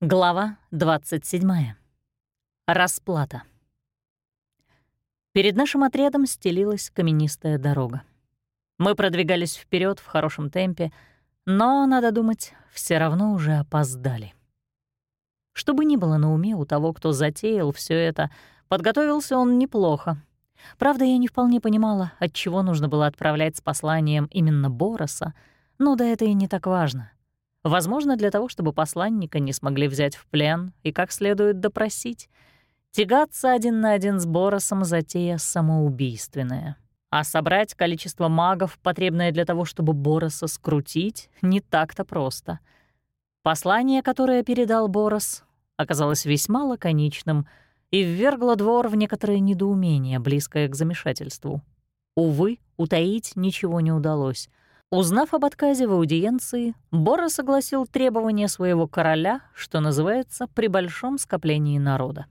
Глава 27. Расплата. Перед нашим отрядом стелилась каменистая дорога. Мы продвигались вперед в хорошем темпе, но, надо думать, все равно уже опоздали. Что бы ни было на уме у того, кто затеял все это, подготовился он неплохо. Правда, я не вполне понимала, от чего нужно было отправлять с посланием именно Бороса, но да это и не так важно — Возможно, для того, чтобы посланника не смогли взять в плен и как следует допросить. Тягаться один на один с Боросом — затея самоубийственная. А собрать количество магов, потребное для того, чтобы Бороса скрутить, не так-то просто. Послание, которое передал Борос, оказалось весьма лаконичным и ввергло двор в некоторое недоумение, близкое к замешательству. Увы, утаить ничего не удалось — Узнав об отказе в аудиенции, Бора согласил требования своего короля, что называется, при большом скоплении народа.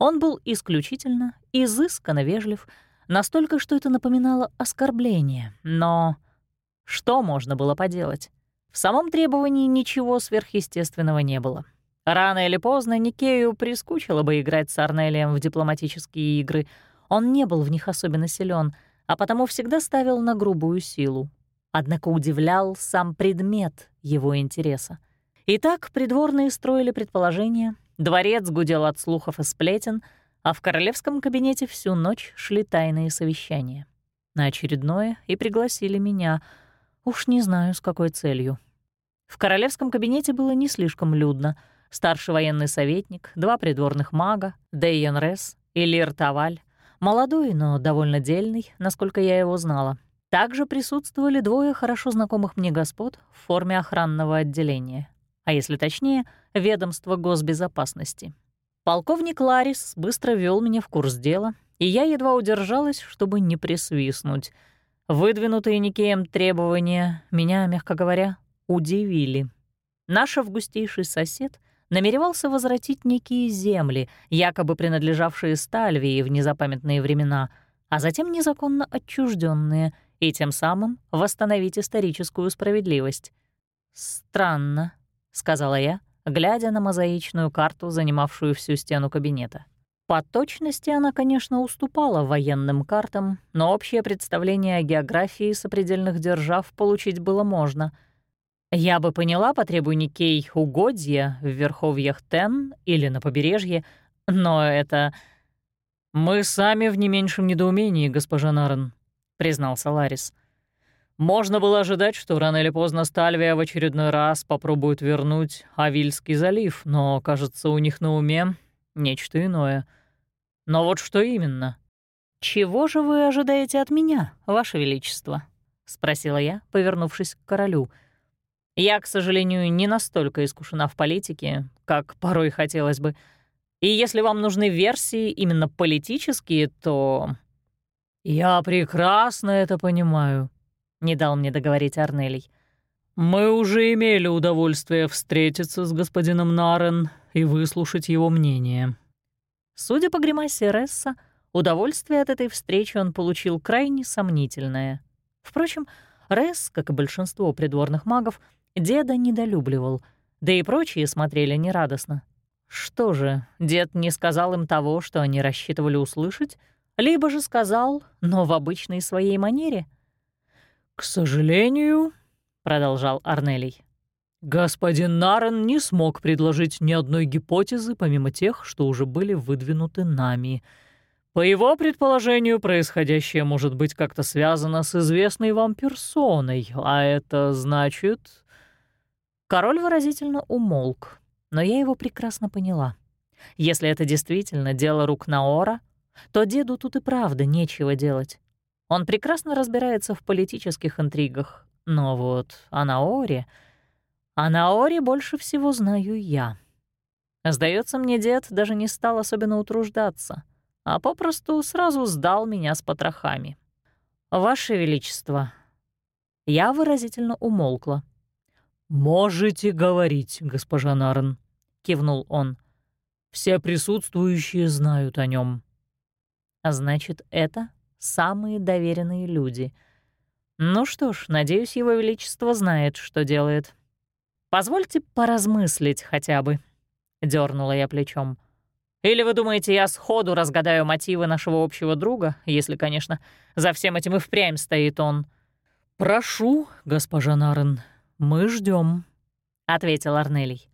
Он был исключительно, изысканно вежлив, настолько, что это напоминало оскорбление, но что можно было поделать? В самом требовании ничего сверхъестественного не было. Рано или поздно Никею прискучило бы играть с Арнелием в дипломатические игры. Он не был в них особенно силен, а потому всегда ставил на грубую силу, Однако удивлял сам предмет его интереса. Итак, придворные строили предположения, дворец гудел от слухов и сплетен, а в королевском кабинете всю ночь шли тайные совещания. На очередное и пригласили меня. Уж не знаю, с какой целью. В королевском кабинете было не слишком людно. Старший военный советник, два придворных мага, Дейен Рес и Лир Таваль, молодой, но довольно дельный, насколько я его знала, также присутствовали двое хорошо знакомых мне господ в форме охранного отделения, а если точнее, ведомства госбезопасности. Полковник Ларис быстро вел меня в курс дела, и я едва удержалась, чтобы не присвистнуть. Выдвинутые Никеем требования меня, мягко говоря, удивили. Наш августейший сосед намеревался возвратить некие земли, якобы принадлежавшие Стальвии в незапамятные времена, а затем незаконно отчужденные — и тем самым восстановить историческую справедливость. «Странно», — сказала я, глядя на мозаичную карту, занимавшую всю стену кабинета. По точности она, конечно, уступала военным картам, но общее представление о географии сопредельных держав получить было можно. Я бы поняла, потребуй Никей угодья в верховьях Тен или на побережье, но это... «Мы сами в не меньшем недоумении, госпожа Нарен», — признался Ларис. «Можно было ожидать, что рано или поздно Стальвия в очередной раз попробует вернуть Авильский залив, но, кажется, у них на уме нечто иное. Но вот что именно?» «Чего же вы ожидаете от меня, Ваше Величество?» — спросила я, повернувшись к королю. «Я, к сожалению, не настолько искушена в политике, как порой хотелось бы. И если вам нужны версии именно политические, то «Я прекрасно это понимаю», — не дал мне договорить Арнелий. «Мы уже имели удовольствие встретиться с господином Нарен и выслушать его мнение». Судя по гримасе Ресса, удовольствие от этой встречи он получил крайне сомнительное. Впрочем, Ресс, как и большинство придворных магов, деда недолюбливал, да и прочие смотрели нерадостно. Что же, дед не сказал им того, что они рассчитывали услышать, либо же сказал, но в обычной своей манере. «К сожалению», — продолжал Арнелий, «господин Нарен не смог предложить ни одной гипотезы, помимо тех, что уже были выдвинуты нами. По его предположению, происходящее может быть как-то связано с известной вам персоной, а это значит...» Король выразительно умолк, но я его прекрасно поняла. Если это действительно дело рук Наора, то деду тут и правда нечего делать. Он прекрасно разбирается в политических интригах, но вот о Наоре... О Наоре больше всего знаю я. Сдается мне, дед даже не стал особенно утруждаться, а попросту сразу сдал меня с потрохами. «Ваше Величество!» Я выразительно умолкла. «Можете говорить, госпожа Нарн», — кивнул он. «Все присутствующие знают о нем. А значит, это самые доверенные люди. Ну что ж, надеюсь, Его Величество знает, что делает. Позвольте поразмыслить хотя бы. — дернула я плечом. «Или вы думаете, я сходу разгадаю мотивы нашего общего друга, если, конечно, за всем этим и впрямь стоит он?» «Прошу, госпожа Нарен, мы ждем, ответил Арнелий.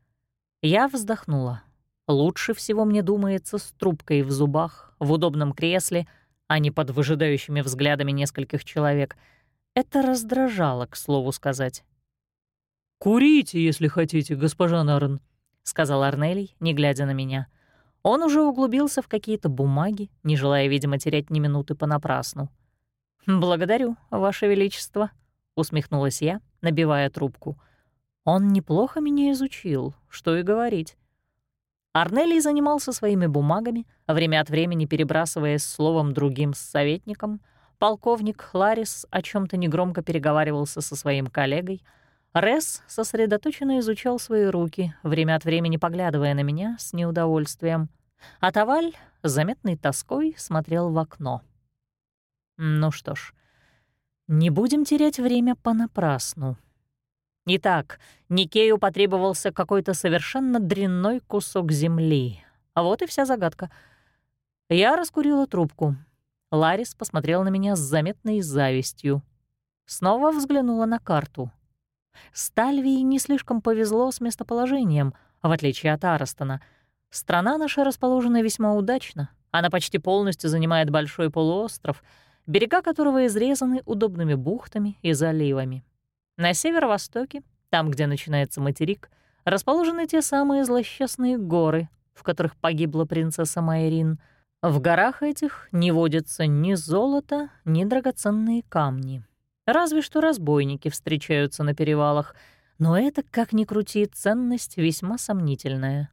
Я вздохнула. Лучше всего мне думается с трубкой в зубах, в удобном кресле, а не под выжидающими взглядами нескольких человек. Это раздражало, к слову сказать. «Курите, если хотите, госпожа Нарен», — сказал Арнелий, не глядя на меня. Он уже углубился в какие-то бумаги, не желая, видимо, терять ни минуты понапрасну. «Благодарю, Ваше Величество», — усмехнулась я, набивая трубку. «Он неплохо меня изучил, что и говорить. Арнелий занимался своими бумагами, время от времени перебрасываясь словом другим с советником. Полковник Хларис о чем то негромко переговаривался со своим коллегой. Рес сосредоточенно изучал свои руки, время от времени поглядывая на меня с неудовольствием. А Таваль заметной тоской смотрел в окно. Ну что ж, не будем терять время понапрасну. Итак, Никею потребовался какой-то совершенно дрянной кусок земли. А вот и вся загадка. Я раскурила трубку. Ларис посмотрел на меня с заметной завистью. Снова взглянула на карту. Стальвии не слишком повезло с местоположением, в отличие от Аростона. Страна наша расположена весьма удачно. Она почти полностью занимает большой полуостров, берега которого изрезаны удобными бухтами и заливами. На северо-востоке, там, где начинается материк, расположены те самые злосчастные горы, в которых погибла принцесса Майрин. В горах этих не водятся ни золото, ни драгоценные камни. Разве что разбойники встречаются на перевалах, но это, как ни крути, ценность весьма сомнительная.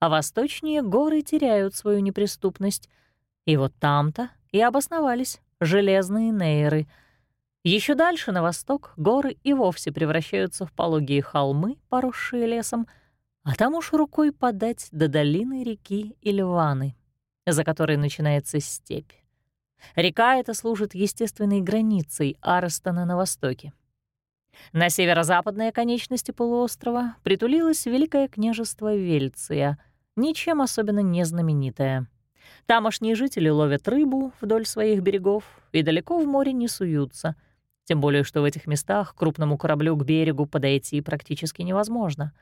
А восточнее горы теряют свою неприступность, и вот там-то и обосновались железные нейры — еще дальше, на восток, горы и вовсе превращаются в пологие холмы, поросшие лесом, а там уж рукой подать до долины реки Ильваны, за которой начинается степь. Река эта служит естественной границей Арстона на востоке. На северо-западной оконечности полуострова притулилось Великое княжество Вельция, ничем особенно не знаменитое. Тамошние жители ловят рыбу вдоль своих берегов и далеко в море не суются — тем более, что в этих местах крупному кораблю к берегу подойти практически невозможно.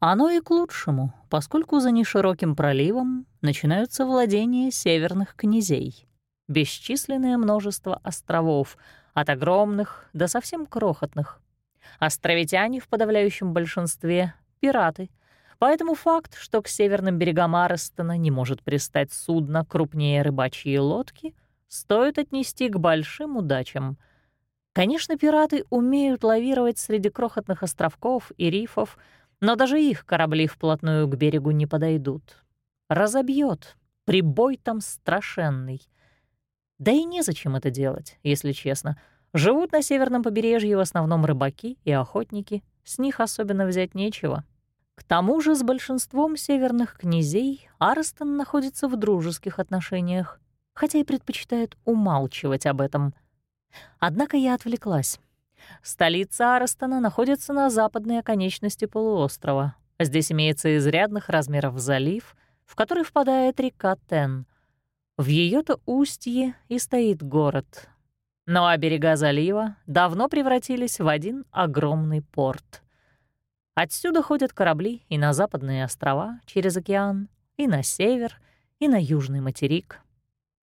Оно и к лучшему, поскольку за нешироким проливом начинаются владения северных князей. Бесчисленное множество островов, от огромных до совсем крохотных. Островитяне в подавляющем большинстве — пираты, Поэтому факт, что к северным берегам Арестона не может пристать судно крупнее рыбачьей лодки, стоит отнести к большим удачам — Конечно, пираты умеют лавировать среди крохотных островков и рифов, но даже их корабли вплотную к берегу не подойдут. Разобьет, прибой там страшенный. Да и незачем это делать, если честно. Живут на северном побережье в основном рыбаки и охотники, с них особенно взять нечего. К тому же с большинством северных князей Арстон находится в дружеских отношениях, хотя и предпочитает умалчивать об этом — Однако я отвлеклась. Столица Арестона находится на западной оконечности полуострова. Здесь имеется изрядных размеров залив, в который впадает река Тен. В ее то устье и стоит город. Ну а берега залива давно превратились в один огромный порт. Отсюда ходят корабли и на западные острова через океан, и на север, и на южный материк.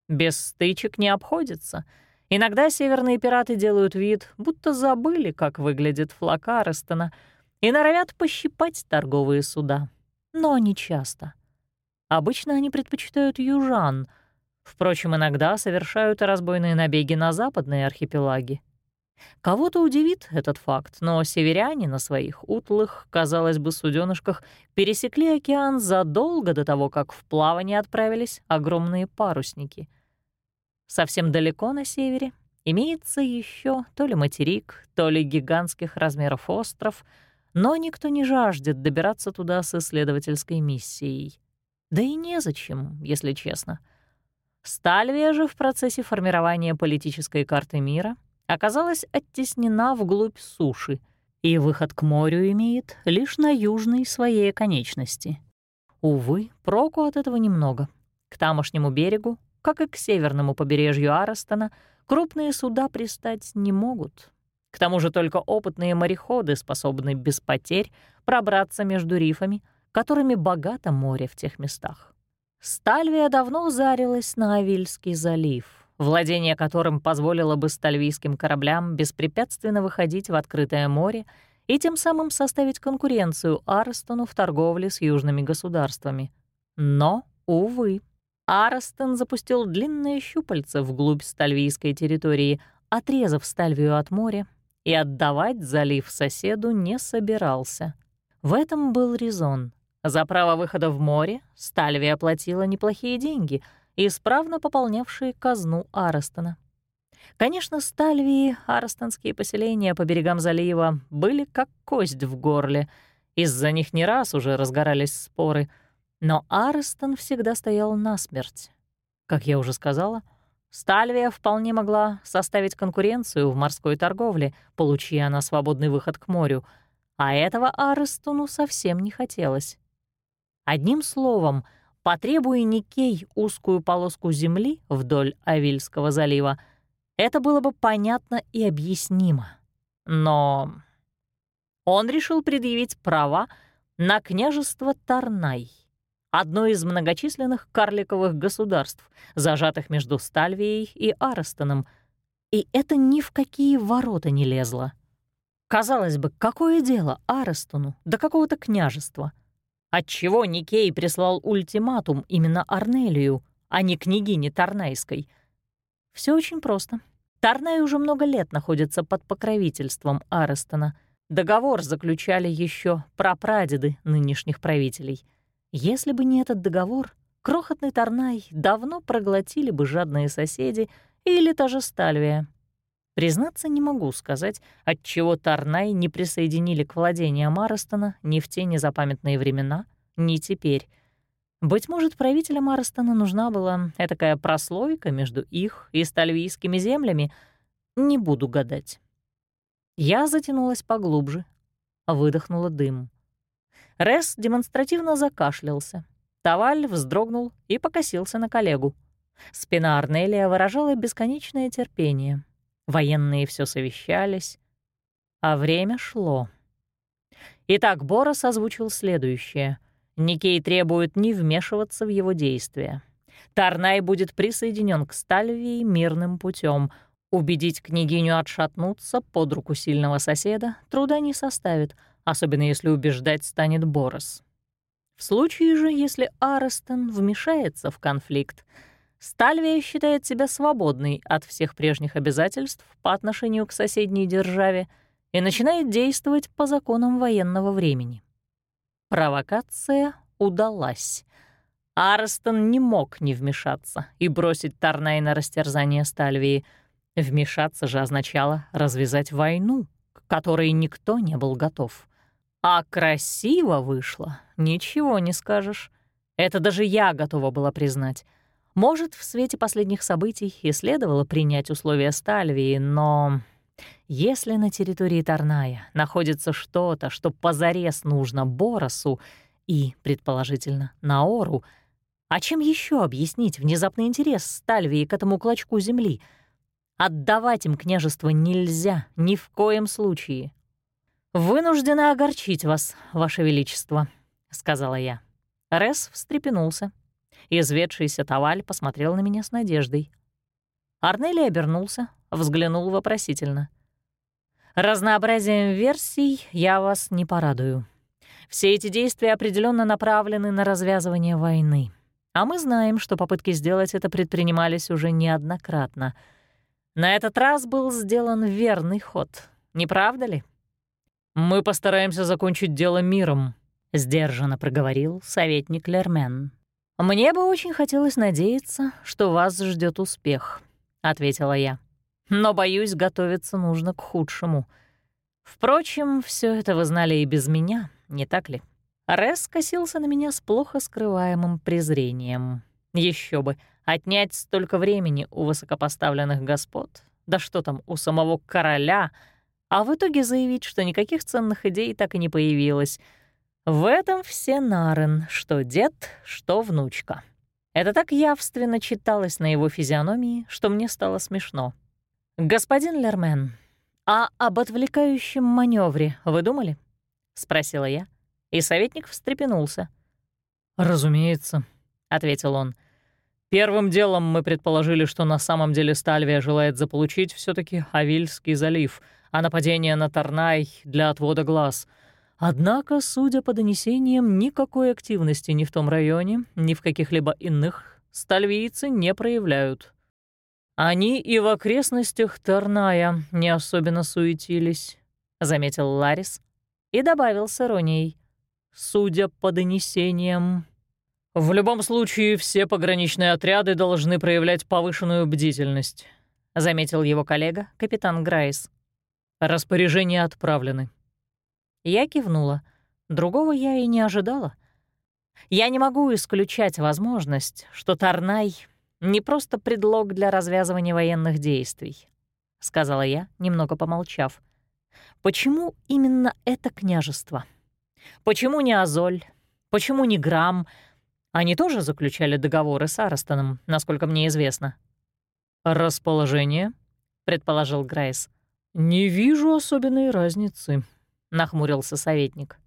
Без стычек не обходится — Иногда северные пираты делают вид, будто забыли, как выглядит флаг Арестона, и норовят пощипать торговые суда. Но не часто. Обычно они предпочитают южан. Впрочем, иногда совершают разбойные набеги на западные архипелаги. Кого-то удивит этот факт, но северяне на своих утлых, казалось бы, суденышках пересекли океан задолго до того, как в плавание отправились огромные парусники — Совсем далеко на севере имеется еще то ли материк, то ли гигантских размеров остров, но никто не жаждет добираться туда с исследовательской миссией. Да и незачем, если честно. Стальвия же в процессе формирования политической карты мира оказалась оттеснена вглубь суши, и выход к морю имеет лишь на южной своей оконечности. Увы, проку от этого немного. К тамошнему берегу, как и к северному побережью Аростона, крупные суда пристать не могут. К тому же только опытные мореходы способны без потерь пробраться между рифами, которыми богато море в тех местах. Стальвия давно зарилась на Авильский залив, владение которым позволило бы стальвийским кораблям беспрепятственно выходить в открытое море и тем самым составить конкуренцию Арстону в торговле с южными государствами. Но, увы, Арстон запустил длинные щупальца вглубь стальвийской территории, отрезав Стальвию от моря, и отдавать залив соседу не собирался. В этом был резон. За право выхода в море Стальвия платила неплохие деньги, исправно пополнявшие казну Арстона. Конечно, Стальвии, арстонские поселения по берегам залива были как кость в горле. Из-за них не раз уже разгорались споры. Но Арстон всегда стоял насмерть. Как я уже сказала, Стальвия вполне могла составить конкуренцию в морской торговле, получи она свободный выход к морю, а этого Арстону совсем не хотелось. Одним словом, потребуя Никей узкую полоску земли вдоль Авильского залива — это было бы понятно и объяснимо. Но он решил предъявить права на княжество Тарнай, одно из многочисленных карликовых государств, зажатых между Стальвией и Арастоном, и это ни в какие ворота не лезло. Казалось бы, какое дело Арастону до какого-то княжества? Отчего Никей прислал ультиматум именно Арнелию, а не княгине Тарнайской — все очень просто. Тарнай уже много лет находится под покровительством Арестона. Договор заключали еще прапрадеды нынешних правителей. Если бы не этот договор, крохотный Тарнай давно проглотили бы жадные соседи или та же Стальвия. Признаться, не могу сказать, отчего Тарнай не присоединили к владениям Арестона ни в те незапамятные времена, ни теперь — быть может, правителям Арстона нужна была этакая прослойка между их и стальвийскими землями. Не буду гадать. Я затянулась поглубже, выдохнула дым. Рес демонстративно закашлялся. Таваль вздрогнул и покосился на коллегу. Спина Арнелия выражала бесконечное терпение. Военные все совещались, а время шло. Итак, Борос озвучил следующее. Никей требует не вмешиваться в его действия. Тарнай будет присоединен к Стальвии мирным путем. Убедить княгиню отшатнуться под руку сильного соседа труда не составит, особенно если убеждать станет Борос. В случае же, если Арестон вмешается в конфликт, Стальвия считает себя свободной от всех прежних обязательств по отношению к соседней державе и начинает действовать по законам военного времени. Провокация удалась. Арстон не мог не вмешаться и бросить Тарнай на растерзание Стальвии. Вмешаться же означало развязать войну, к которой никто не был готов. А красиво вышло, ничего не скажешь. Это даже я готова была признать. Может, в свете последних событий и следовало принять условия Стальвии, но если на территории Тарная находится что-то, что позарез нужно Боросу и, предположительно, Наору, а чем еще объяснить внезапный интерес Стальвии к этому клочку земли? Отдавать им княжество нельзя, ни в коем случае. «Вынуждена огорчить вас, Ваше Величество», — сказала я. Рес встрепенулся. Изведшийся Таваль посмотрел на меня с надеждой. Арнели обернулся, взглянул вопросительно. Разнообразием версий я вас не порадую. Все эти действия определенно направлены на развязывание войны. А мы знаем, что попытки сделать это предпринимались уже неоднократно. На этот раз был сделан верный ход, не правда ли? «Мы постараемся закончить дело миром», — сдержанно проговорил советник Лермен. «Мне бы очень хотелось надеяться, что вас ждет успех», — ответила я но, боюсь, готовиться нужно к худшему. Впрочем, все это вы знали и без меня, не так ли? Рес косился на меня с плохо скрываемым презрением. Еще бы, отнять столько времени у высокопоставленных господ, да что там, у самого короля, а в итоге заявить, что никаких ценных идей так и не появилось. В этом все Нарен, что дед, что внучка. Это так явственно читалось на его физиономии, что мне стало смешно. «Господин Лермен, а об отвлекающем маневре вы думали?» — спросила я, и советник встрепенулся. «Разумеется», — ответил он. «Первым делом мы предположили, что на самом деле Стальвия желает заполучить все таки Авильский залив, а нападение на Тарнай для отвода глаз. Однако, судя по донесениям, никакой активности ни в том районе, ни в каких-либо иных стальвийцы не проявляют. Они и в окрестностях Тарная не особенно суетились», — заметил Ларис и добавил с иронией. «Судя по донесениям, в любом случае, все пограничные отряды должны проявлять повышенную бдительность, заметил его коллега, капитан Грайс. Распоряжения отправлены. Я кивнула. Другого я и не ожидала. Я не могу исключать возможность, что Тарнай — не просто предлог для развязывания военных действий, — сказала я, немного помолчав. Почему именно это княжество? Почему не Азоль? Почему не Грамм? Они тоже заключали договоры с Арастоном, насколько мне известно. «Расположение?» — предположил Грайс. «Не вижу особенной разницы», — нахмурился советник.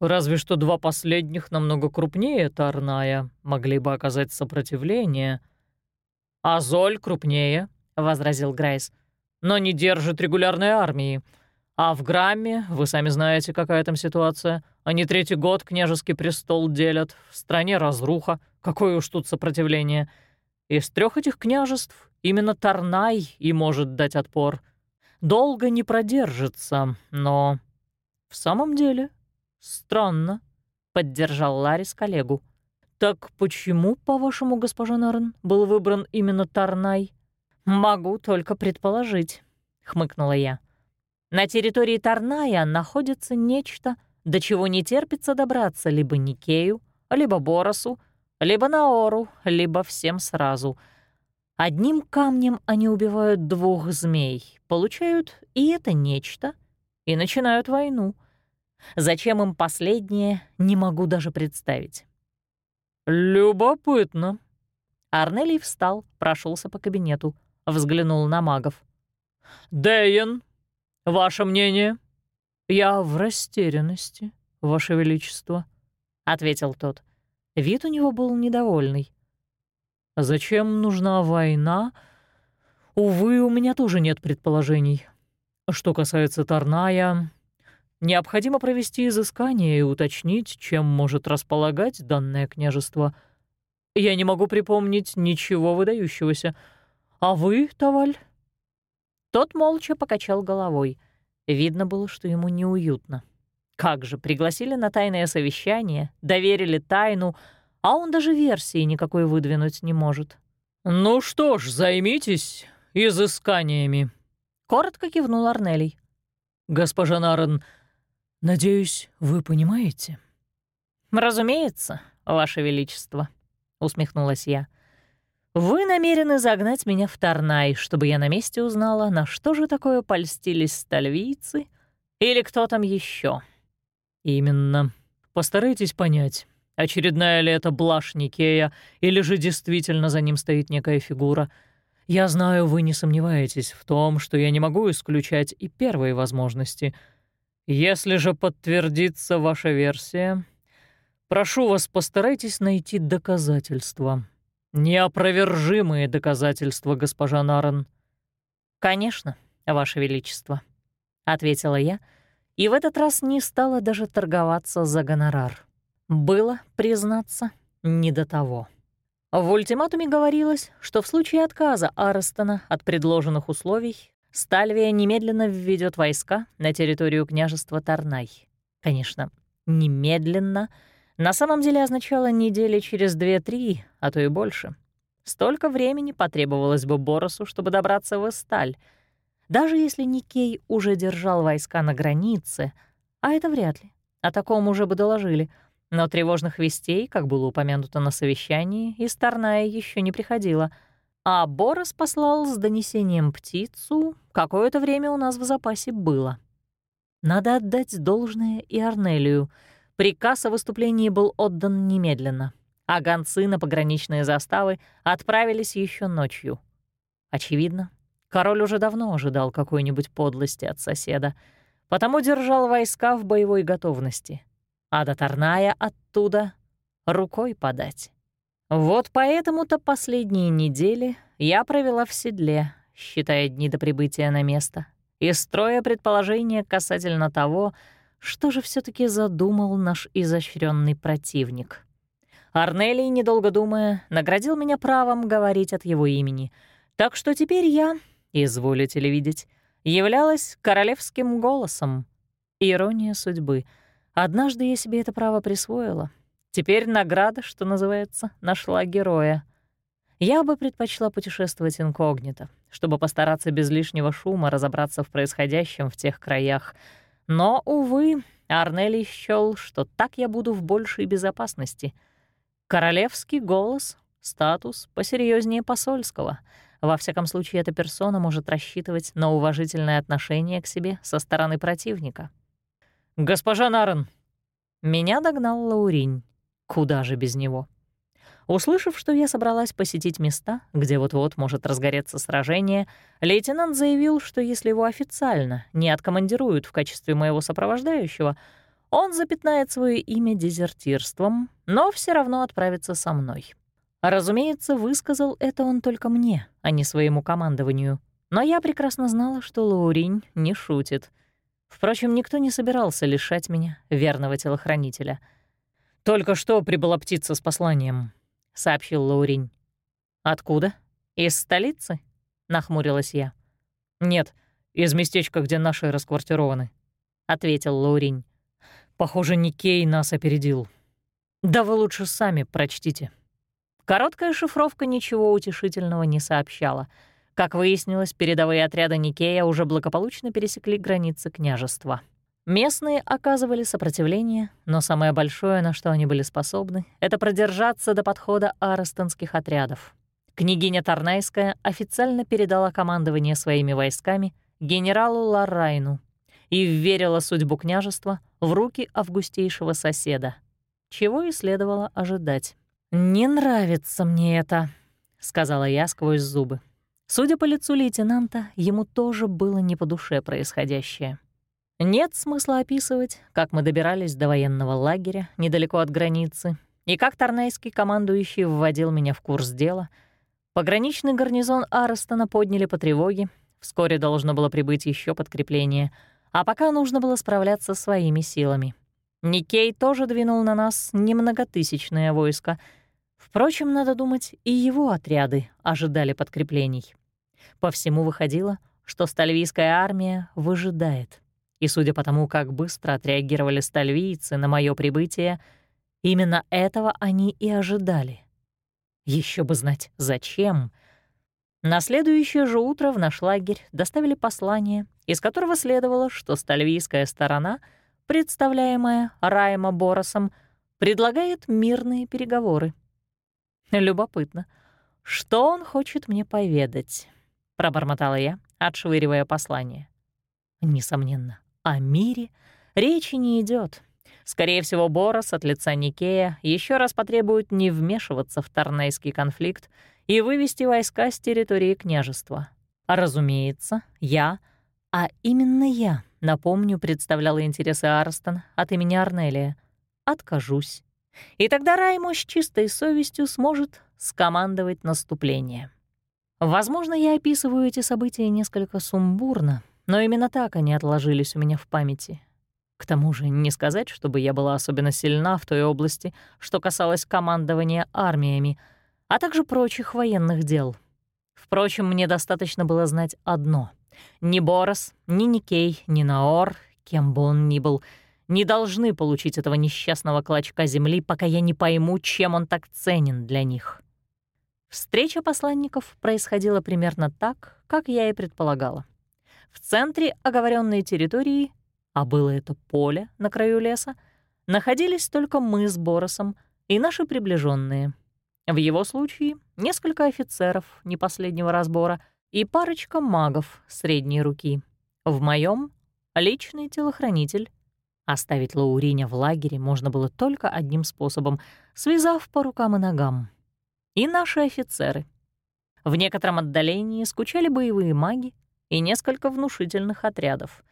«Разве что два последних намного крупнее Тарная могли бы оказать сопротивление». «А Золь крупнее», — возразил Грайс, «но не держит регулярной армии. А в Грамме, вы сами знаете, какая там ситуация. Они третий год княжеский престол делят, в стране разруха, какое уж тут сопротивление. Из трех этих княжеств именно Тарнай и может дать отпор. Долго не продержится, но... В самом деле, странно, — поддержал Ларис коллегу. «Так почему, по-вашему, госпожа Нарн, был выбран именно Тарнай?» «Могу только предположить», — хмыкнула я. На территории Тарная находится нечто, до чего не терпится добраться либо Никею, либо Боросу, либо Наору, либо всем сразу. Одним камнем они убивают двух змей, получают и это нечто, и начинают войну. Зачем им последнее, не могу даже представить. «Любопытно». Арнелий встал, прошелся по кабинету, взглянул на магов. «Дэйен, Ваше мнение?» «Я в растерянности, Ваше Величество», — ответил тот. Вид у него был недовольный. «Зачем нужна война? Увы, у меня тоже нет предположений. Что касается Тарная, необходимо провести изыскание и уточнить, чем может располагать данное княжество. Я не могу припомнить ничего выдающегося. А вы, Таваль?» Тот молча покачал головой. Видно было, что ему неуютно. Как же, пригласили на тайное совещание, доверили тайну, а он даже версии никакой выдвинуть не может. «Ну что ж, займитесь изысканиями», — коротко кивнул Арнелий. «Госпожа Нарен, надеюсь, вы понимаете?» «Разумеется, Ваше Величество», — усмехнулась я. Вы намерены загнать меня в Тарнай, чтобы я на месте узнала, на что же такое польстились стальвийцы или кто там еще. Именно. Постарайтесь понять, очередная ли это блажь Никея, или же действительно за ним стоит некая фигура. Я знаю, вы не сомневаетесь в том, что я не могу исключать и первые возможности. Если же подтвердится ваша версия, прошу вас, постарайтесь найти доказательства. «Неопровержимые доказательства, госпожа Нарен». «Конечно, Ваше Величество», — ответила я, и в этот раз не стала даже торговаться за гонорар. Было, признаться, не до того. В ультиматуме говорилось, что в случае отказа Арестона от предложенных условий Стальвия немедленно введет войска на территорию княжества Тарнай. Конечно, немедленно — на самом деле означало недели через две-три, а то и больше. Столько времени потребовалось бы Боросу, чтобы добраться в Эсталь. Даже если Никей уже держал войска на границе, а это вряд ли, о таком уже бы доложили, но тревожных вестей, как было упомянуто на совещании, из Тарная еще не приходило. А Борос послал с донесением птицу, какое-то время у нас в запасе было. Надо отдать должное и Арнелию — Приказ о выступлении был отдан немедленно, а гонцы на пограничные заставы отправились еще ночью. Очевидно, король уже давно ожидал какой-нибудь подлости от соседа, потому держал войска в боевой готовности, а до Тарная оттуда рукой подать. Вот поэтому-то последние недели я провела в седле, считая дни до прибытия на место, и строя предположения касательно того, что же все таки задумал наш изощренный противник. Арнелий, недолго думая, наградил меня правом говорить от его имени, так что теперь я, изволите ли видеть, являлась королевским голосом. Ирония судьбы. Однажды я себе это право присвоила. Теперь награда, что называется, нашла героя. Я бы предпочла путешествовать инкогнито, чтобы постараться без лишнего шума разобраться в происходящем в тех краях. Но, увы, Арнелий счёл, что так я буду в большей безопасности. Королевский голос — статус посерьезнее посольского. Во всяком случае, эта персона может рассчитывать на уважительное отношение к себе со стороны противника. «Госпожа Нарен!» Меня догнал Лауринь. Куда же без него? Услышав, что я собралась посетить места, где вот-вот может разгореться сражение, лейтенант заявил, что если его официально не откомандируют в качестве моего сопровождающего, он запятнает свое имя дезертирством, но все равно отправится со мной. Разумеется, высказал это он только мне, а не своему командованию. Но я прекрасно знала, что Лауринь не шутит. Впрочем, никто не собирался лишать меня верного телохранителя — «Только что прибыла птица с посланием», — сообщил Лауринь. «Откуда? Из столицы?» — нахмурилась я. «Нет, из местечка, где наши расквартированы», — ответил Лауринь. «Похоже, Никей нас опередил. Да вы лучше сами прочтите». Короткая шифровка ничего утешительного не сообщала. Как выяснилось, передовые отряды Никея уже благополучно пересекли границы княжества. Местные оказывали сопротивление, но самое большое, на что они были способны, это продержаться до подхода арестонских отрядов. Княгиня Тарнайская официально передала командование своими войсками генералу Ларайну и вверила судьбу княжества в руки августейшего соседа, чего и следовало ожидать. «Не нравится мне это», — сказала я сквозь зубы. Судя по лицу лейтенанта, ему тоже было не по душе происходящее. Нет смысла описывать, как мы добирались до военного лагеря недалеко от границы и как Тарнайский командующий вводил меня в курс дела. Пограничный гарнизон Арестона подняли по тревоге, вскоре должно было прибыть еще подкрепление, а пока нужно было справляться своими силами. Никей тоже двинул на нас немноготысячное войско. Впрочем, надо думать, и его отряды ожидали подкреплений. По всему выходило, что стальвийская армия выжидает — и судя по тому, как быстро отреагировали стальвийцы на мое прибытие, именно этого они и ожидали. Еще бы знать, зачем. На следующее же утро в наш лагерь доставили послание, из которого следовало, что стальвийская сторона, представляемая Райма Боросом, предлагает мирные переговоры. Любопытно, что он хочет мне поведать, — пробормотала я, отшвыривая послание. Несомненно, о мире речи не идет. Скорее всего, Борос от лица Никея еще раз потребует не вмешиваться в Тарнайский конфликт и вывести войска с территории княжества. Разумеется, я, а именно я, напомню, представляла интересы Арстон от имени Арнелия, откажусь. И тогда Райму с чистой совестью сможет скомандовать наступление. Возможно, я описываю эти события несколько сумбурно, но именно так они отложились у меня в памяти. К тому же не сказать, чтобы я была особенно сильна в той области, что касалось командования армиями, а также прочих военных дел. Впрочем, мне достаточно было знать одно. Ни Борос, ни Никей, ни Наор, кем бы он ни был, не должны получить этого несчастного клочка земли, пока я не пойму, чем он так ценен для них. Встреча посланников происходила примерно так, как я и предполагала. В центре оговоренной территории, а было это поле на краю леса, находились только мы с Боросом и наши приближенные. В его случае несколько офицеров не последнего разбора и парочка магов средней руки. В моем личный телохранитель, Оставить Лауриня в лагере можно было только одним способом — связав по рукам и ногам. И наши офицеры. В некотором отдалении скучали боевые маги и несколько внушительных отрядов.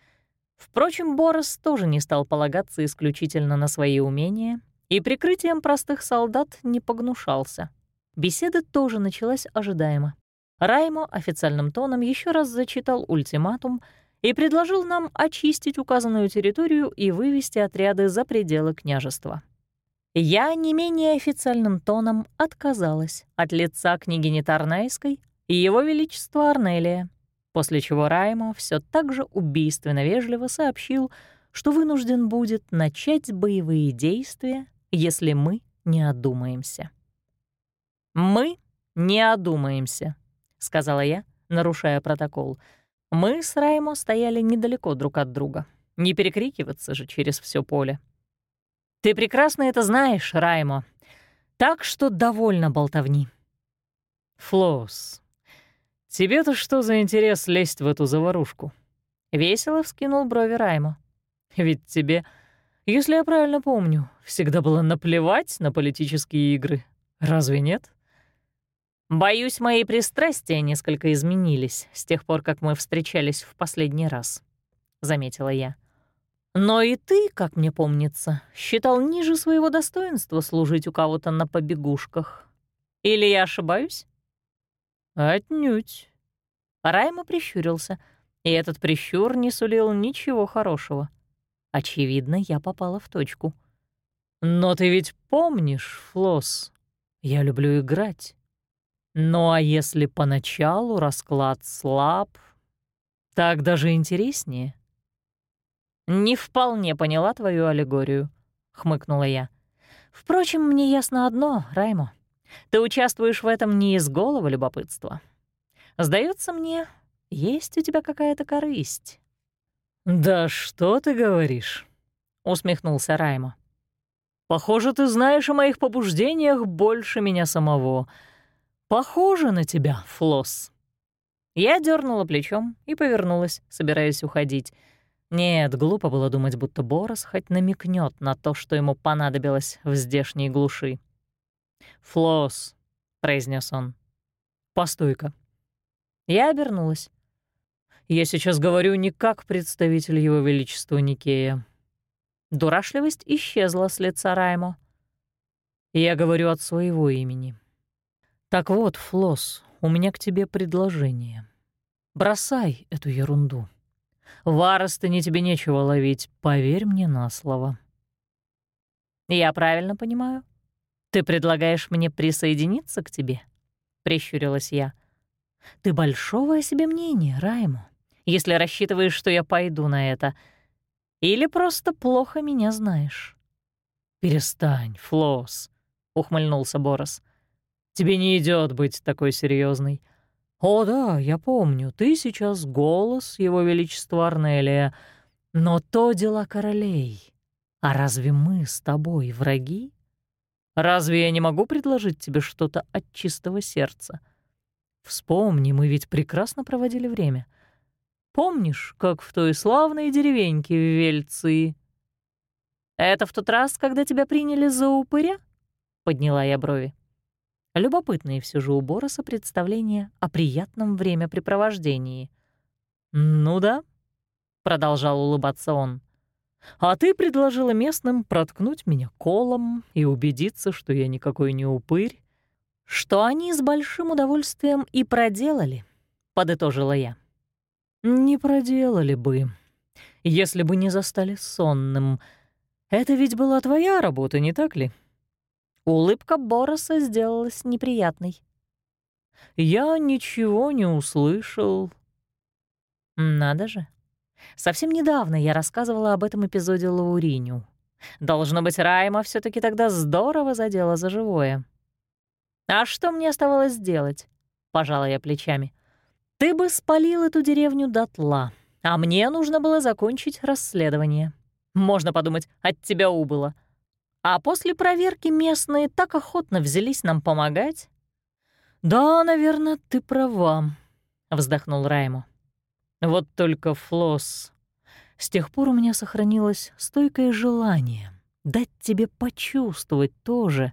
Впрочем, Борос тоже не стал полагаться исключительно на свои умения и прикрытием простых солдат не погнушался. Беседа тоже началась ожидаемо. Раймо официальным тоном еще раз зачитал ультиматум — и предложил нам очистить указанную территорию и вывести отряды за пределы княжества. Я не менее официальным тоном отказалась от лица княгини Тарнайской и его величества Арнелия, после чего Раймо все так же убийственно вежливо сообщил, что вынужден будет начать боевые действия, если мы не одумаемся. «Мы не одумаемся», — сказала я, нарушая протокол — мы с Раймо стояли недалеко друг от друга. Не перекрикиваться же через все поле. «Ты прекрасно это знаешь, Раймо, так что довольно болтовни». «Флосс, тебе-то что за интерес лезть в эту заварушку?» Весело вскинул брови Раймо. «Ведь тебе, если я правильно помню, всегда было наплевать на политические игры. Разве нет?» Боюсь, мои пристрастия несколько изменились с тех пор, как мы встречались в последний раз, заметила я. Но и ты, как мне помнится, считал ниже своего достоинства служить у кого-то на побегушках. Или я ошибаюсь? Отнюдь. Райма прищурился, и этот прищур не сулил ничего хорошего. Очевидно, я попала в точку. Но ты ведь помнишь, Флосс, я люблю играть. Ну а если поначалу расклад слаб, так даже интереснее. «Не вполне поняла твою аллегорию», — хмыкнула я. «Впрочем, мне ясно одно, Раймо. Ты участвуешь в этом не из голого любопытства. Сдается мне, есть у тебя какая-то корысть». «Да что ты говоришь?» — усмехнулся Раймо. «Похоже, ты знаешь о моих побуждениях больше меня самого. Похоже на тебя, Флосс». Я дернула плечом и повернулась, собираясь уходить. Нет, глупо было думать, будто Борос хоть намекнет на то, что ему понадобилось в здешней глуши. «Флосс», — произнес он, — «постой-ка». Я обернулась. «Я сейчас говорю не как представитель Его Величества Никея». Дурашливость исчезла с лица Раймо. «Я говорю от своего имени». Так вот, Флос, у меня к тебе предложение. Бросай эту ерунду. В Аростыне тебе нечего ловить, поверь мне на слово. Я правильно понимаю? Ты предлагаешь мне присоединиться к тебе? Прищурилась я. Ты большого о себе мнения, Райму, если рассчитываешь, что я пойду на это. Или просто плохо меня знаешь. Перестань, Флос, ухмыльнулся Борос. — Тебе не идет быть такой серьезной. О да, я помню, ты сейчас голос Его Величества Арнелия, но то дела королей. А разве мы с тобой враги? Разве я не могу предложить тебе что-то от чистого сердца? Вспомни, мы ведь прекрасно проводили время. Помнишь, как в той славной деревеньке в Вельции? «Это в тот раз, когда тебя приняли за упыря?» — подняла я брови. Любопытные все же у Бороса представления о приятном времяпрепровождении. «Ну да», — продолжал улыбаться он. «А ты предложила местным проткнуть меня колом и убедиться, что я никакой не упырь». «Что они с большим удовольствием и проделали», — подытожила я. «Не проделали бы, если бы не застали сонным. Это ведь была твоя работа, не так ли?» Улыбка Бороса сделалась неприятной. «Я ничего не услышал». «Надо же. Совсем недавно я рассказывала об этом эпизоде Лауриню. Должно быть, Райма все таки тогда здорово задела за живое. А что мне оставалось сделать?» — пожала я плечами. «Ты бы спалил эту деревню дотла, а мне нужно было закончить расследование. Можно подумать, от тебя убыло. А после проверки местные так охотно взялись нам помогать. «Да, наверное, ты права», — вздохнул Райму. «Вот только, Флосс, С тех пор у меня сохранилось стойкое желание дать тебе почувствовать то же,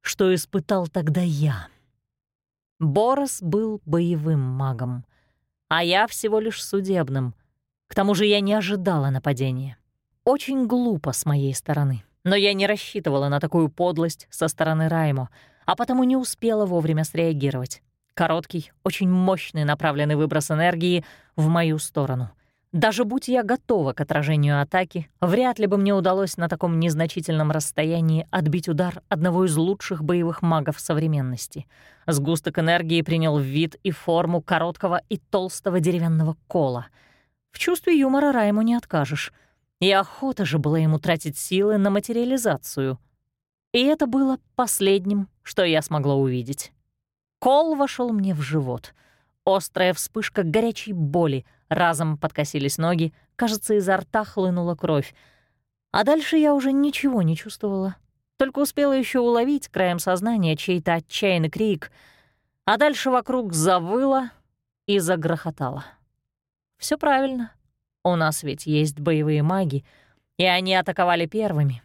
что испытал тогда я. Борос был боевым магом, а я всего лишь судебным. К тому же я не ожидала нападения. Очень глупо с моей стороны, но я не рассчитывала на такую подлость со стороны Райму, а потому не успела вовремя среагировать. Короткий, очень мощный направленный выброс энергии в мою сторону — даже будь я готова к отражению атаки, вряд ли бы мне удалось на таком незначительном расстоянии отбить удар одного из лучших боевых магов современности. Сгусток энергии принял вид и форму короткого и толстого деревянного кола. В чувстве юмора Райму не откажешь. И охота же была ему тратить силы на материализацию. И это было последним, что я смогла увидеть. Кол вошел мне в живот. Острая вспышка горячей боли — Разом подкосились ноги, кажется, изо рта хлынула кровь. А дальше я уже ничего не чувствовала. Только успела еще уловить краем сознания чей-то отчаянный крик. А дальше вокруг завыло и загрохотало. Все правильно. У нас ведь есть боевые маги, и они атаковали первыми.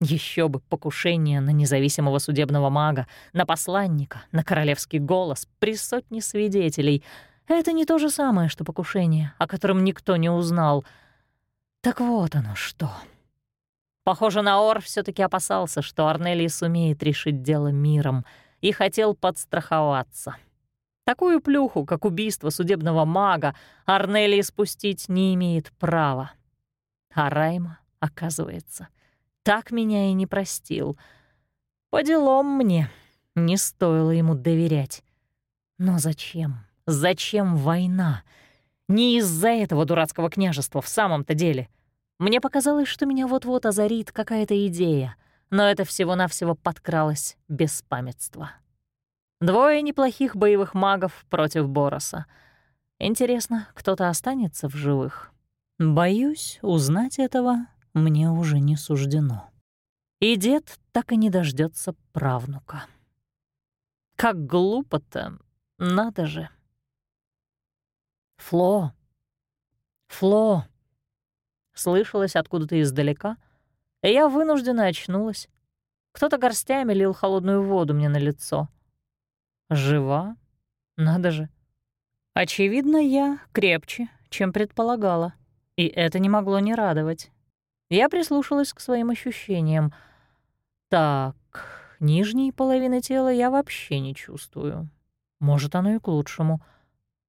Еще бы покушение на независимого судебного мага, на посланника, на королевский голос, при сотне свидетелей — это не то же самое, что покушение, о котором никто не узнал. Так вот оно что. Похоже, Наор все таки опасался, что Арнелий сумеет решить дело миром, и хотел подстраховаться. Такую плюху, как убийство судебного мага, Арнелий спустить не имеет права. А Райма, оказывается, так меня и не простил. По делам мне не стоило ему доверять. Но зачем? Зачем война? Не из-за этого дурацкого княжества в самом-то деле. Мне показалось, что меня вот-вот озарит какая-то идея, но это всего-навсего подкралось без памятства. Двое неплохих боевых магов против Бороса. Интересно, кто-то останется в живых? Боюсь, узнать этого мне уже не суждено. И дед так и не дождется правнука. Как глупо-то, надо же. «Фло! Фло!» Слышалось откуда-то издалека, и я вынуждена очнулась. Кто-то горстями лил холодную воду мне на лицо. Жива? Надо же. Очевидно, я крепче, чем предполагала, и это не могло не радовать. Я прислушалась к своим ощущениям. Так, нижней половины тела я вообще не чувствую. Может, оно и к лучшему —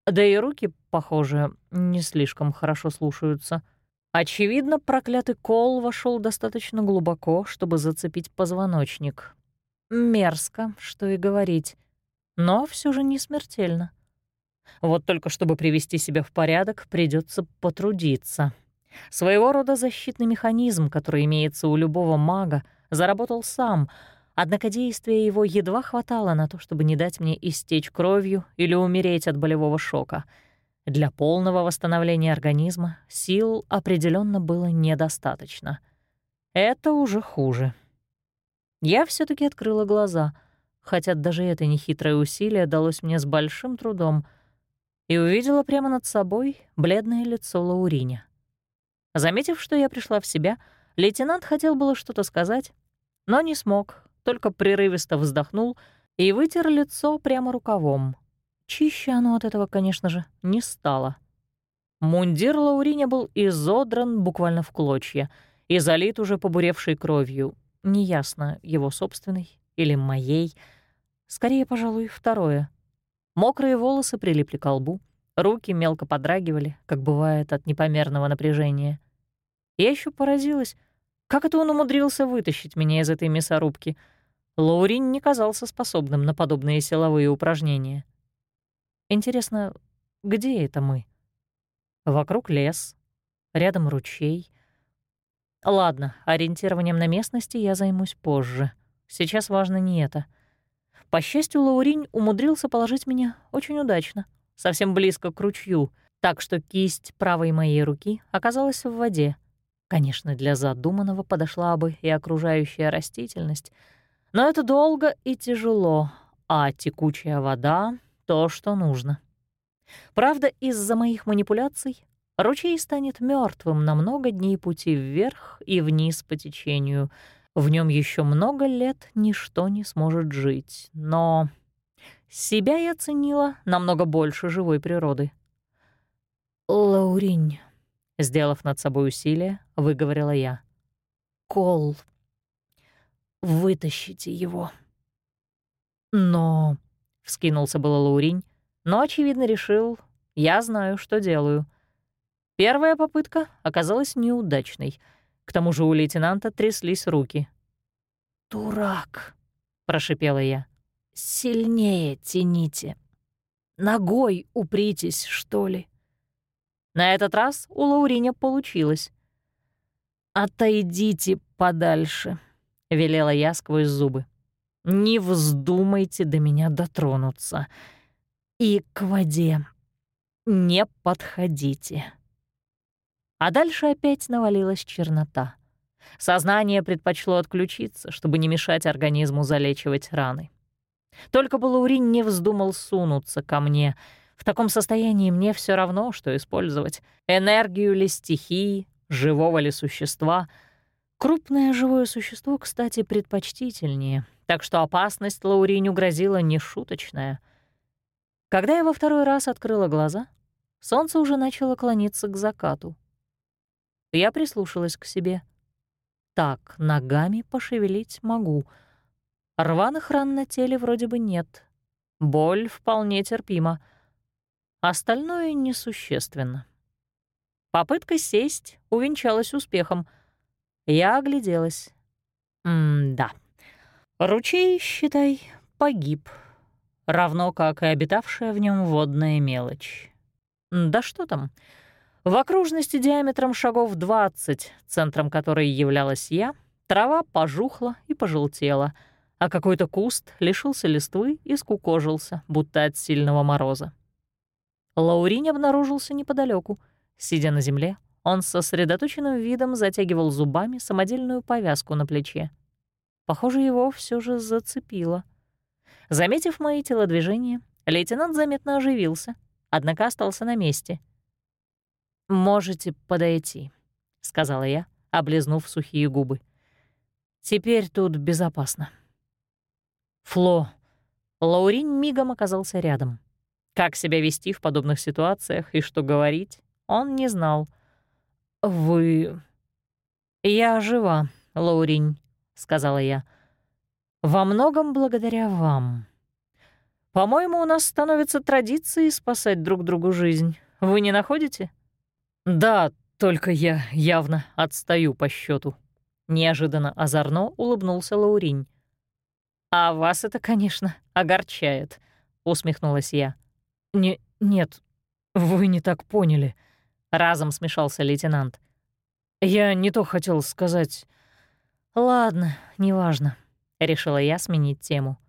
да и руки, похоже, не слишком хорошо слушаются. Очевидно, проклятый кол вошел достаточно глубоко, чтобы зацепить позвоночник. Мерзко, что и говорить, но все же не смертельно. Вот только чтобы привести себя в порядок, придется потрудиться. Своего рода защитный механизм, который имеется у любого мага, заработал сам — Однако действия его едва хватало на то, чтобы не дать мне истечь кровью или умереть от болевого шока. Для полного восстановления организма сил определенно было недостаточно. Это уже хуже. Я все таки открыла глаза, хотя даже это нехитрое усилие далось мне с большим трудом, и увидела прямо над собой бледное лицо Лауриня. Заметив, что я пришла в себя, лейтенант хотел было что-то сказать, но не смог, только прерывисто вздохнул и вытер лицо прямо рукавом. Чище оно от этого, конечно же, не стало. Мундир Лауриня был изодран буквально в клочья и залит уже побуревшей кровью. Неясно, его собственной или моей. Скорее, пожалуй, второе. Мокрые волосы прилипли к лбу, руки мелко подрагивали, как бывает от непомерного напряжения. Я еще поразилась, как это он умудрился вытащить меня из этой мясорубки? Лаурин не казался способным на подобные силовые упражнения. Интересно, где это мы? Вокруг лес, рядом ручей. Ладно, ориентированием на местности я займусь позже. Сейчас важно не это. По счастью, Лаурин умудрился положить меня очень удачно, совсем близко к ручью, так что кисть правой моей руки оказалась в воде. Конечно, для задуманного подошла бы и окружающая растительность, но это долго и тяжело, а текучая вода — то, что нужно. Правда, из-за моих манипуляций ручей станет мертвым на много дней пути вверх и вниз по течению. В нем еще много лет ничто не сможет жить, но себя я ценила намного больше живой природы. «Лауринь», — сделав над собой усилие, выговорила я. «Кол, вытащите его». «Но...» — вскинулся было Лауринь, но, очевидно, решил, я знаю, что делаю. Первая попытка оказалась неудачной. К тому же у лейтенанта тряслись руки. «Дурак!» — прошипела я. «Сильнее тяните. Ногой упритесь, что ли». На этот раз у Лауриня получилось. «Отойдите подальше», — велела я сквозь зубы. «Не вздумайте до меня дотронуться. И к воде не подходите». А дальше опять навалилась чернота. Сознание предпочло отключиться, чтобы не мешать организму залечивать раны. Только Балаурин не вздумал сунуться ко мне. В таком состоянии мне все равно, что использовать. Энергию ли стихии, живого ли существа. Крупное живое существо, кстати, предпочтительнее, так что опасность Лауриню грозила нешуточная. Когда я во второй раз открыла глаза, солнце уже начало клониться к закату. Я прислушалась к себе. Так, ногами пошевелить могу. Рваных ран на теле вроде бы нет. Боль вполне терпима. Остальное несущественно. Попытка сесть увенчалась успехом. Я огляделась. М-да. Ручей, считай, погиб. Равно как и обитавшая в нем водная мелочь. Да что там? В окружности диаметром шагов 20, центром которой являлась я, трава пожухла и пожелтела, а какой-то куст лишился листвы и скукожился, будто от сильного мороза. Лауринь обнаружился неподалеку. Сидя на земле, он с сосредоточенным видом затягивал зубами самодельную повязку на плече. Похоже, его все же зацепило. Заметив мои телодвижения, лейтенант заметно оживился, однако остался на месте — «Можете подойти», — сказала я, облизнув сухие губы. «Теперь тут безопасно». «Фло». Лаурин мигом оказался рядом. Как себя вести в подобных ситуациях и что говорить, он не знал. «Вы...» «Я жива, Лаурин», — сказала я. «Во многом благодаря вам. По-моему, у нас становится традицией спасать друг другу жизнь. Вы не находите?» «Да, только я явно отстаю по счету. Неожиданно озорно улыбнулся Лауринь. «А вас это, конечно, огорчает», — усмехнулась я. «Не, нет, вы не так поняли», — разом смешался лейтенант. «Я не то хотел сказать...» «Ладно, неважно», — решила я сменить тему.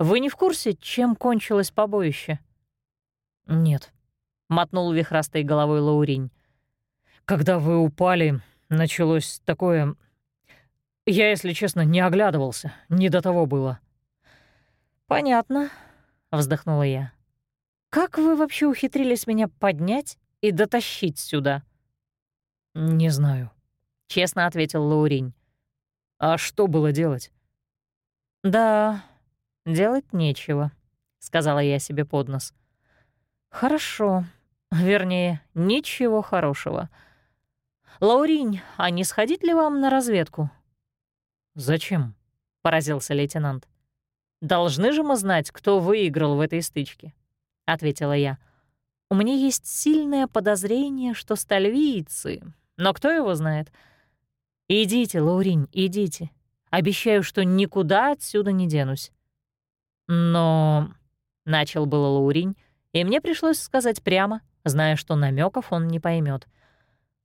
«Вы не в курсе, чем кончилось побоище?» «Нет», — мотнул вихрастой головой Лауринь. «Когда вы упали, началось такое... Я, если честно, не оглядывался, не до того было». «Понятно», — вздохнула я. «Как вы вообще ухитрились меня поднять и дотащить сюда?» «Не знаю», — честно ответил Лауринь. «А что было делать?» «Да, делать нечего», — сказала я себе под нос. «Хорошо, Вернее, ничего хорошего. «Лауринь, а не сходить ли вам на разведку?» «Зачем?» — поразился лейтенант. «Должны же мы знать, кто выиграл в этой стычке», — ответила я. «У меня есть сильное подозрение, что стальвийцы, но кто его знает? Идите, Лауринь, идите. Обещаю, что никуда отсюда не денусь». «Но...» — начал было Лауринь, и мне пришлось сказать прямо, зная, что намеков он не поймет.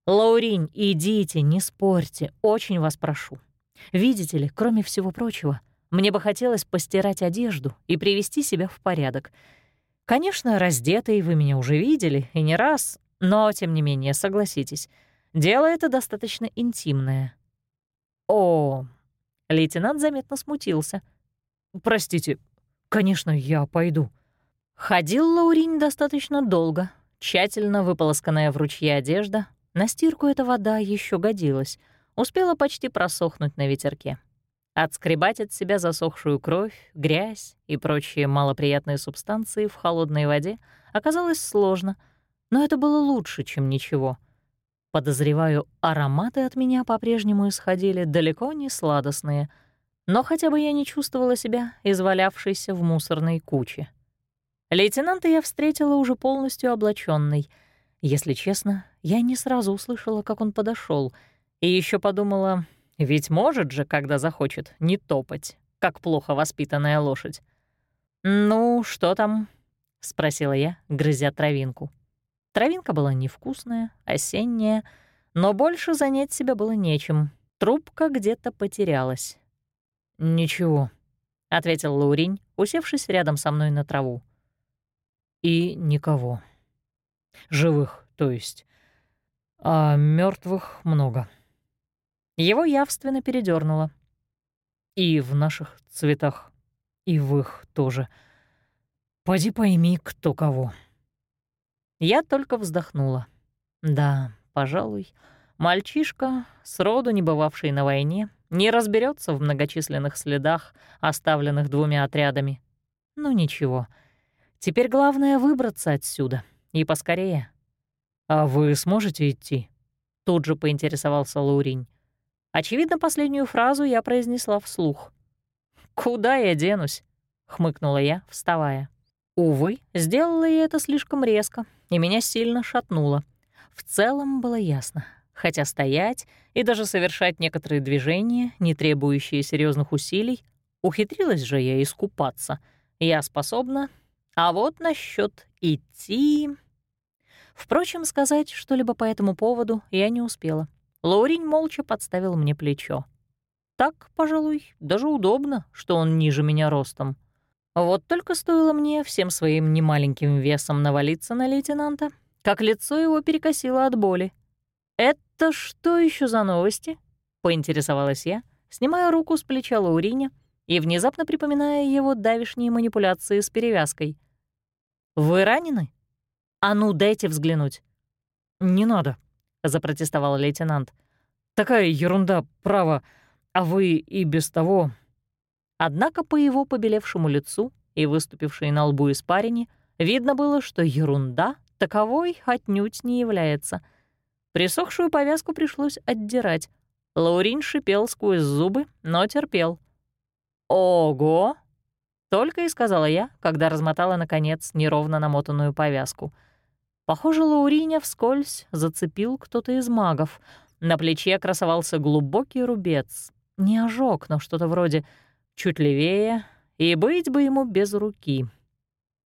«Лауринь, идите, не спорьте, очень вас прошу. Видите ли, кроме всего прочего, мне бы хотелось постирать одежду и привести себя в порядок. Конечно, раздетые вы меня уже видели, и не раз, но, тем не менее, согласитесь, дело это достаточно интимное». «О!» — лейтенант заметно смутился. «Простите, конечно, я пойду». Ходил Лауринь достаточно долго, Тщательно выполосканная в ручье одежда, на стирку эта вода еще годилась, успела почти просохнуть на ветерке. Отскребать от себя засохшую кровь, грязь и прочие малоприятные субстанции в холодной воде оказалось сложно, но это было лучше, чем ничего. Подозреваю, ароматы от меня по-прежнему исходили далеко не сладостные, но хотя бы я не чувствовала себя извалявшейся в мусорной куче. Лейтенанта я встретила уже полностью облаченной. Если честно, я не сразу услышала, как он подошел, и еще подумала, ведь может же, когда захочет, не топать, как плохо воспитанная лошадь. «Ну, что там?» — спросила я, грызя травинку. Травинка была невкусная, осенняя, но больше занять себя было нечем. Трубка где-то потерялась. «Ничего», — ответил Лауринь, усевшись рядом со мной на траву. «И никого. Живых, то есть. А мертвых много». Его явственно передернуло. И в наших цветах, и в их тоже. Поди пойми, кто кого. Я только вздохнула. Да, пожалуй, мальчишка, сроду не бывавший на войне, не разберется в многочисленных следах, оставленных двумя отрядами. Ну ничего. Теперь главное выбраться отсюда. И поскорее. «А вы сможете идти?» Тут же поинтересовался Лауринь. Очевидно, последнюю фразу я произнесла вслух. «Куда я денусь?» — хмыкнула я, вставая. Увы, сделала я это слишком резко, и меня сильно шатнуло. В целом было ясно. Хотя стоять и даже совершать некоторые движения, не требующие серьезных усилий, ухитрилась же я искупаться. Я способна. А вот насчет идти... Впрочем, сказать что-либо по этому поводу я не успела. Лаурень молча подставил мне плечо. Так, пожалуй, даже удобно, что он ниже меня ростом. Вот только стоило мне всем своим немаленьким весом навалиться на лейтенанта, как лицо его перекосило от боли. «Это что еще за новости?» — поинтересовалась я, снимая руку с плеча Лауриня и внезапно припоминая его давишние манипуляции с перевязкой. «Вы ранены? А ну, дайте взглянуть». «Не надо», — запротестовал лейтенант. «Такая ерунда, право, а вы и без того...» Однако по его побелевшему лицу и выступившей на лбу испарине видно было, что ерунда таковой отнюдь не является. Присохшую повязку пришлось отдирать. Лаурин шипел сквозь зубы, но терпел. «Ого!» — только и сказала я, когда размотала, наконец, неровно намотанную повязку — Похоже, Лауриня вскользь зацепил кто-то из магов. На плече красовался глубокий рубец. Не ожог, но что-то вроде чуть левее, и быть бы ему без руки.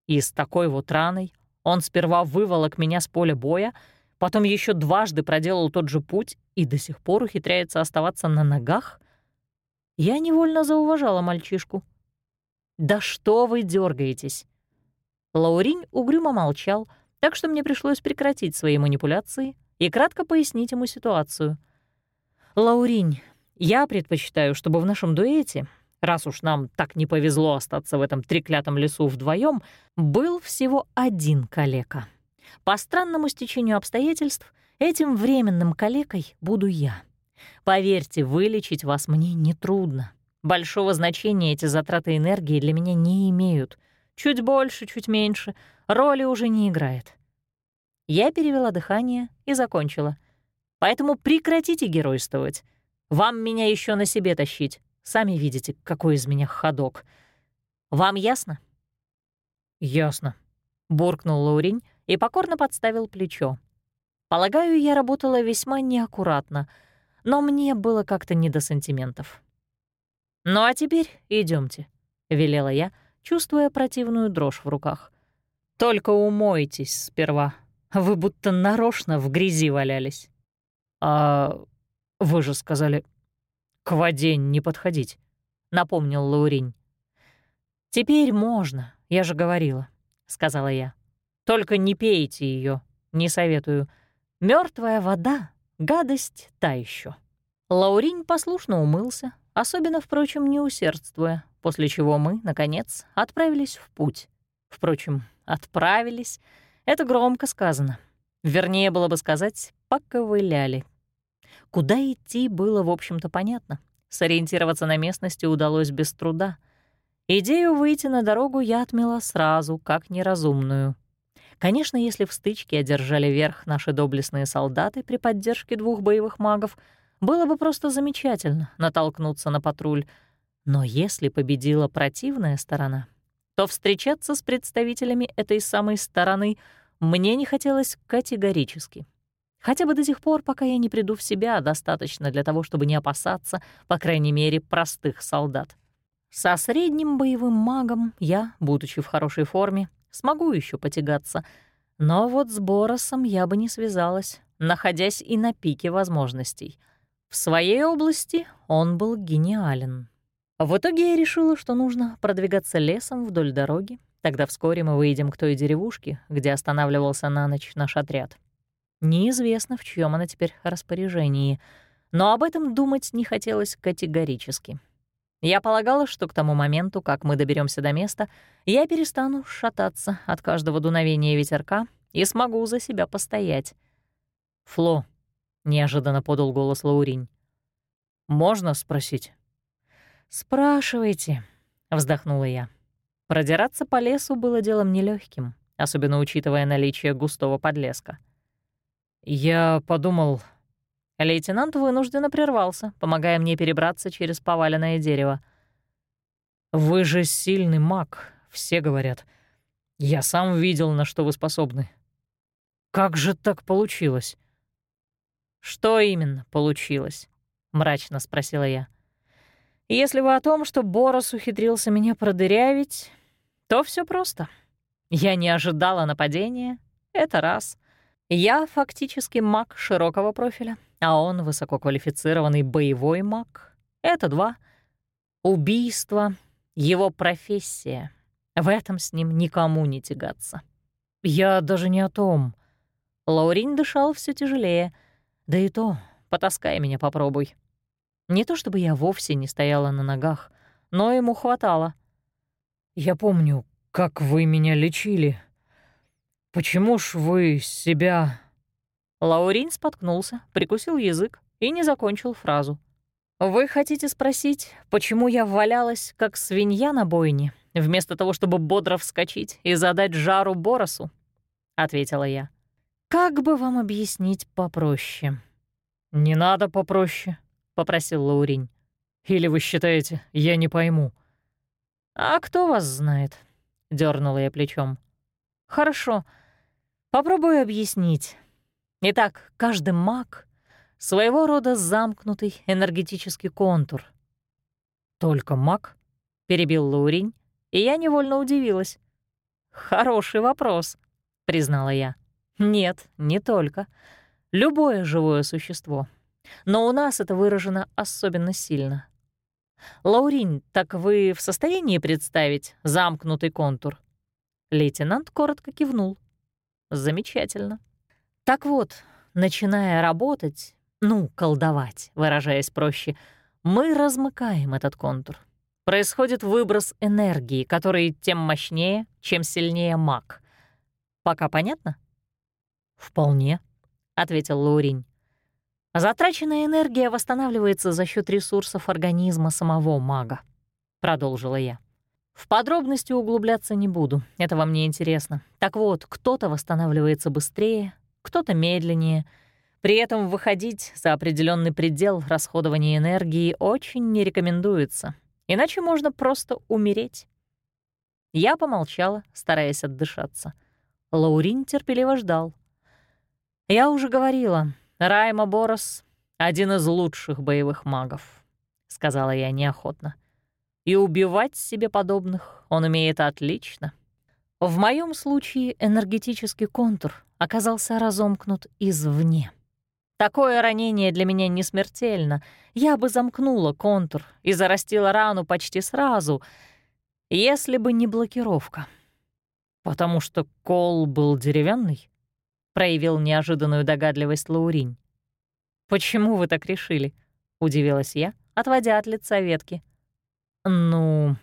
И с такой вот раной он сперва выволок меня с поля боя, потом еще дважды проделал тот же путь и до сих пор ухитряется оставаться на ногах. Я невольно зауважала мальчишку. «Да что вы дергаетесь? Лауринь угрюмо молчал, так что мне пришлось прекратить свои манипуляции и кратко пояснить ему ситуацию. «Лауринь, я предпочитаю, чтобы в нашем дуэте, раз уж нам так не повезло остаться в этом треклятом лесу вдвоем, был всего один калека. По странному стечению обстоятельств этим временным калекой буду я. Поверьте, вылечить вас мне нетрудно. Большого значения эти затраты энергии для меня не имеют. Чуть больше, чуть меньше — роли уже не играет. Я перевела дыхание и закончила. Поэтому прекратите геройствовать. Вам меня еще на себе тащить. Сами видите, какой из меня ходок. Вам ясно? Ясно, буркнул Лаурень и покорно подставил плечо. Полагаю, я работала весьма неаккуратно, но мне было как-то не до сантиментов. «Ну а теперь идемте, велела я, чувствуя противную дрожь в руках. Только умойтесь сперва. Вы будто нарочно в грязи валялись. А вы же сказали, к воде не подходить, напомнил Лауринь. Теперь можно, я же говорила, сказала я. Только не пейте ее, не советую. Мертвая вода — гадость та еще. Лауринь послушно умылся, особенно, впрочем, не усердствуя, после чего мы, наконец, отправились в путь. Впрочем, Отправились. Это громко сказано. Вернее, было бы сказать, поковыляли. Куда идти, было, в общем-то, понятно. Сориентироваться на местности удалось без труда. Идею выйти на дорогу я отмела сразу, как неразумную. Конечно, если в стычке одержали верх наши доблестные солдаты при поддержке двух боевых магов, было бы просто замечательно натолкнуться на патруль. Но если победила противная сторона, то встречаться с представителями этой самой стороны мне не хотелось категорически. Хотя бы до тех пор, пока я не приду в себя, достаточно для того, чтобы не опасаться, по крайней мере, простых солдат. Со средним боевым магом я, будучи в хорошей форме, смогу еще потягаться. Но вот с Боросом я бы не связалась, находясь и на пике возможностей. В своей области он был гениален. В итоге я решила, что нужно продвигаться лесом вдоль дороги. Тогда вскоре мы выйдем к той деревушке, где останавливался на ночь наш отряд. Неизвестно, в чьем она теперь распоряжении, но об этом думать не хотелось категорически. Я полагала, что к тому моменту, как мы доберемся до места, я перестану шататься от каждого дуновения ветерка и смогу за себя постоять. «Фло», — неожиданно подал голос Лауринь, — «можно спросить?» «Спрашивайте», — вздохнула я. Продираться по лесу было делом нелегким, особенно учитывая наличие густого подлеска. «Я подумал...» Лейтенант вынужденно прервался, помогая мне перебраться через поваленное дерево. «Вы же сильный маг, все говорят. Я сам видел, на что вы способны. Как же так получилось?» «Что именно получилось?» — мрачно спросила я. «Если вы о том, что Борос ухитрился меня продырявить, то все просто. Я не ожидала нападения, это раз. Я фактически маг широкого профиля, а он высококвалифицированный боевой маг. Это два. Убийство — его профессия. В этом с ним никому не тягаться. Я даже не о том. Лаурин дышал все тяжелее. Да и то, потаскай меня попробуй. Не то чтобы я вовсе не стояла на ногах, но ему хватало. Я помню, как вы меня лечили. «Почему ж вы себя...» Лаурин споткнулся, прикусил язык и не закончил фразу. «Вы хотите спросить, почему я валялась, как свинья на бойне, вместо того, чтобы бодро вскочить и задать жару Боросу?» — ответила я. «Как бы вам объяснить попроще?» «Не надо попроще», — попросил Лаурин. «Или вы считаете, я не пойму?» «А кто вас знает?» — дернула я плечом. «Хорошо, Попробую объяснить. Итак, каждый маг — своего рода замкнутый энергетический контур. «Только маг?» — перебил Лауринь, и я невольно удивилась. «Хороший вопрос», — признала я. «Нет, не только. Любое живое существо. Но у нас это выражено особенно сильно. Лауринь, так вы в состоянии представить замкнутый контур?» Лейтенант коротко кивнул. Замечательно. Так вот, начиная работать, ну, колдовать, выражаясь проще, мы размыкаем этот контур. Происходит выброс энергии, который тем мощнее, чем сильнее маг. Пока понятно? «Вполне», — ответил Лауринь. «Затраченная энергия восстанавливается за счет ресурсов организма самого мага», — продолжила я. В подробности углубляться не буду, это вам не интересно. Так вот, кто-то восстанавливается быстрее, кто-то медленнее. При этом выходить за определенный предел расходования энергии очень не рекомендуется, иначе можно просто умереть. Я помолчала, стараясь отдышаться. Лаурин терпеливо ждал. Я уже говорила, Райма Борос — один из лучших боевых магов, — сказала я неохотно и убивать себе подобных он умеет отлично. В моем случае энергетический контур оказался разомкнут извне. Такое ранение для меня не смертельно. Я бы замкнула контур и зарастила рану почти сразу, если бы не блокировка. «Потому что кол был деревянный?» — проявил неожиданную догадливость Лауринь. «Почему вы так решили?» — удивилась я, отводя от лица ветки. «Ну...»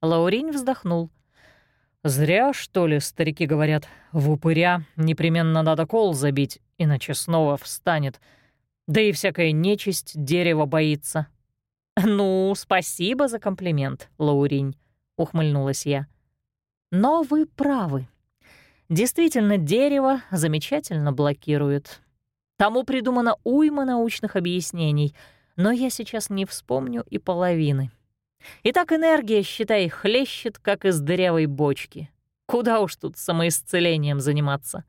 Лаурин вздохнул. Зря, что ли, старики говорят, в упыря непременно надо кол забить, иначе снова встанет. Да и всякая нечисть дерево боится. «Ну, спасибо за комплимент, Лауринь», — ухмыльнулась я. «Но вы правы. Действительно, дерево замечательно блокирует. Тому придумано уйма научных объяснений, но я сейчас не вспомню и половины. Итак, энергия, считай, хлещет, как из дырявой бочки. Куда уж тут самоисцелением заниматься?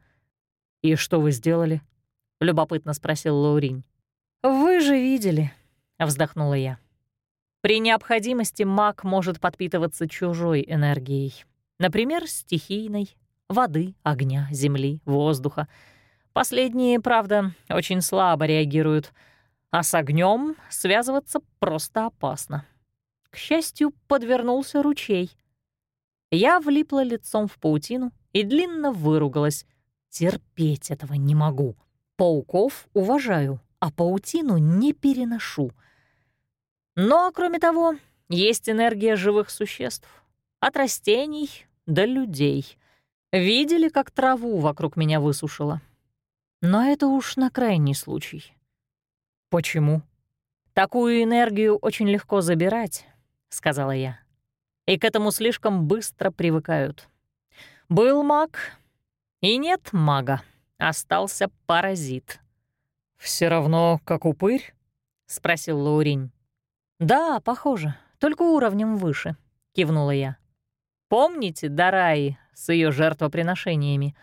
«И что вы сделали?» — любопытно спросил Лауринь. «Вы же видели», — вздохнула я. «При необходимости маг может подпитываться чужой энергией. Например, стихийной, воды, огня, земли, воздуха. Последние, правда, очень слабо реагируют, а с огнем связываться просто опасно. К счастью, подвернулся ручей. Я влипла лицом в паутину и длинно выругалась. Терпеть этого не могу. Пауков уважаю, а паутину не переношу. Но, кроме того, есть энергия живых существ. От растений до людей. Видели, как траву вокруг меня высушила? Но это уж на крайний случай. Почему? Такую энергию очень легко забирать, — сказала я. «И к этому слишком быстро привыкают. Был маг, и нет мага. Остался паразит». Все равно как упырь?» — спросил Лауринь. «Да, похоже, только уровнем выше», — кивнула я. «Помните Дараи с ее жертвоприношениями?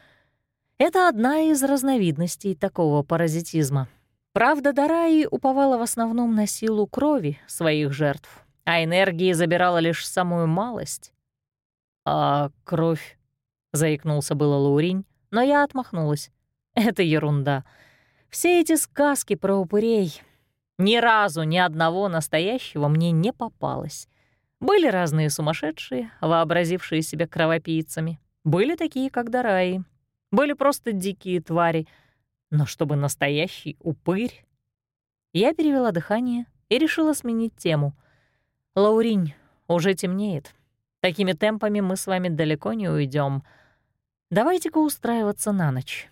Это одна из разновидностей такого паразитизма. Правда, Дараи уповала в основном на силу крови своих жертв, а энергии забирала лишь самую малость. «А кровь?» — заикнулся было Лауринь, но я отмахнулась. «Это ерунда. Все эти сказки про упырей. Ни разу ни одного настоящего мне не попалось. Были разные сумасшедшие, вообразившие себя кровопийцами. Были такие, как Дараи. Были просто дикие твари. Но чтобы настоящий упырь... Я перевела дыхание и решила сменить тему — «Лауринь, уже темнеет. Такими темпами мы с вами далеко не уйдем. Давайте-ка устраиваться на ночь».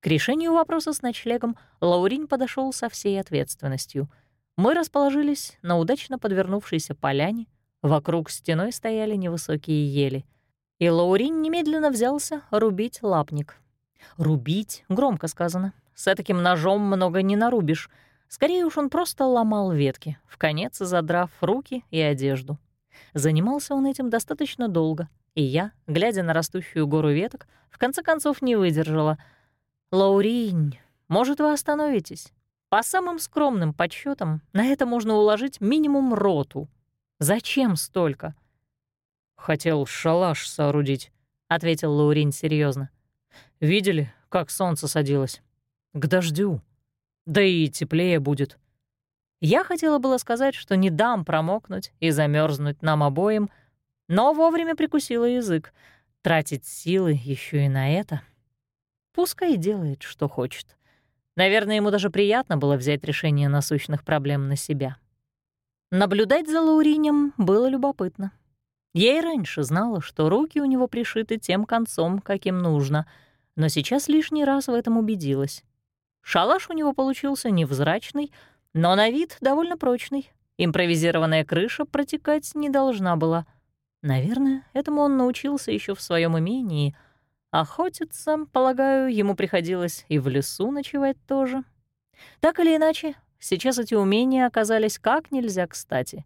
К решению вопроса с ночлегом Лауринь подошел со всей ответственностью. Мы расположились на удачно подвернувшейся поляне, вокруг стеной стояли невысокие ели. И Лаурин немедленно взялся рубить лапник. «Рубить» — громко сказано. С таким ножом много не нарубишь — Скорее уж он просто ломал ветки, в конец задрав руки и одежду. Занимался он этим достаточно долго, и я, глядя на растущую гору веток, в конце концов не выдержала. «Лауринь, может, вы остановитесь? По самым скромным подсчетам на это можно уложить минимум роту. Зачем столько?» «Хотел шалаш соорудить», — ответил Лаурин серьезно. «Видели, как солнце садилось? К дождю. Да и теплее будет. Я хотела было сказать, что не дам промокнуть и замерзнуть нам обоим, но вовремя прикусила язык. Тратить силы еще и на это. Пускай делает, что хочет. Наверное, ему даже приятно было взять решение насущных проблем на себя. Наблюдать за Лауринем было любопытно. Я и раньше знала, что руки у него пришиты тем концом, каким нужно, но сейчас лишний раз в этом убедилась. Шалаш у него получился невзрачный, но на вид довольно прочный. Импровизированная крыша протекать не должна была. Наверное, этому он научился еще в своем имении. Охотиться, полагаю, ему приходилось и в лесу ночевать тоже. Так или иначе, сейчас эти умения оказались как нельзя кстати.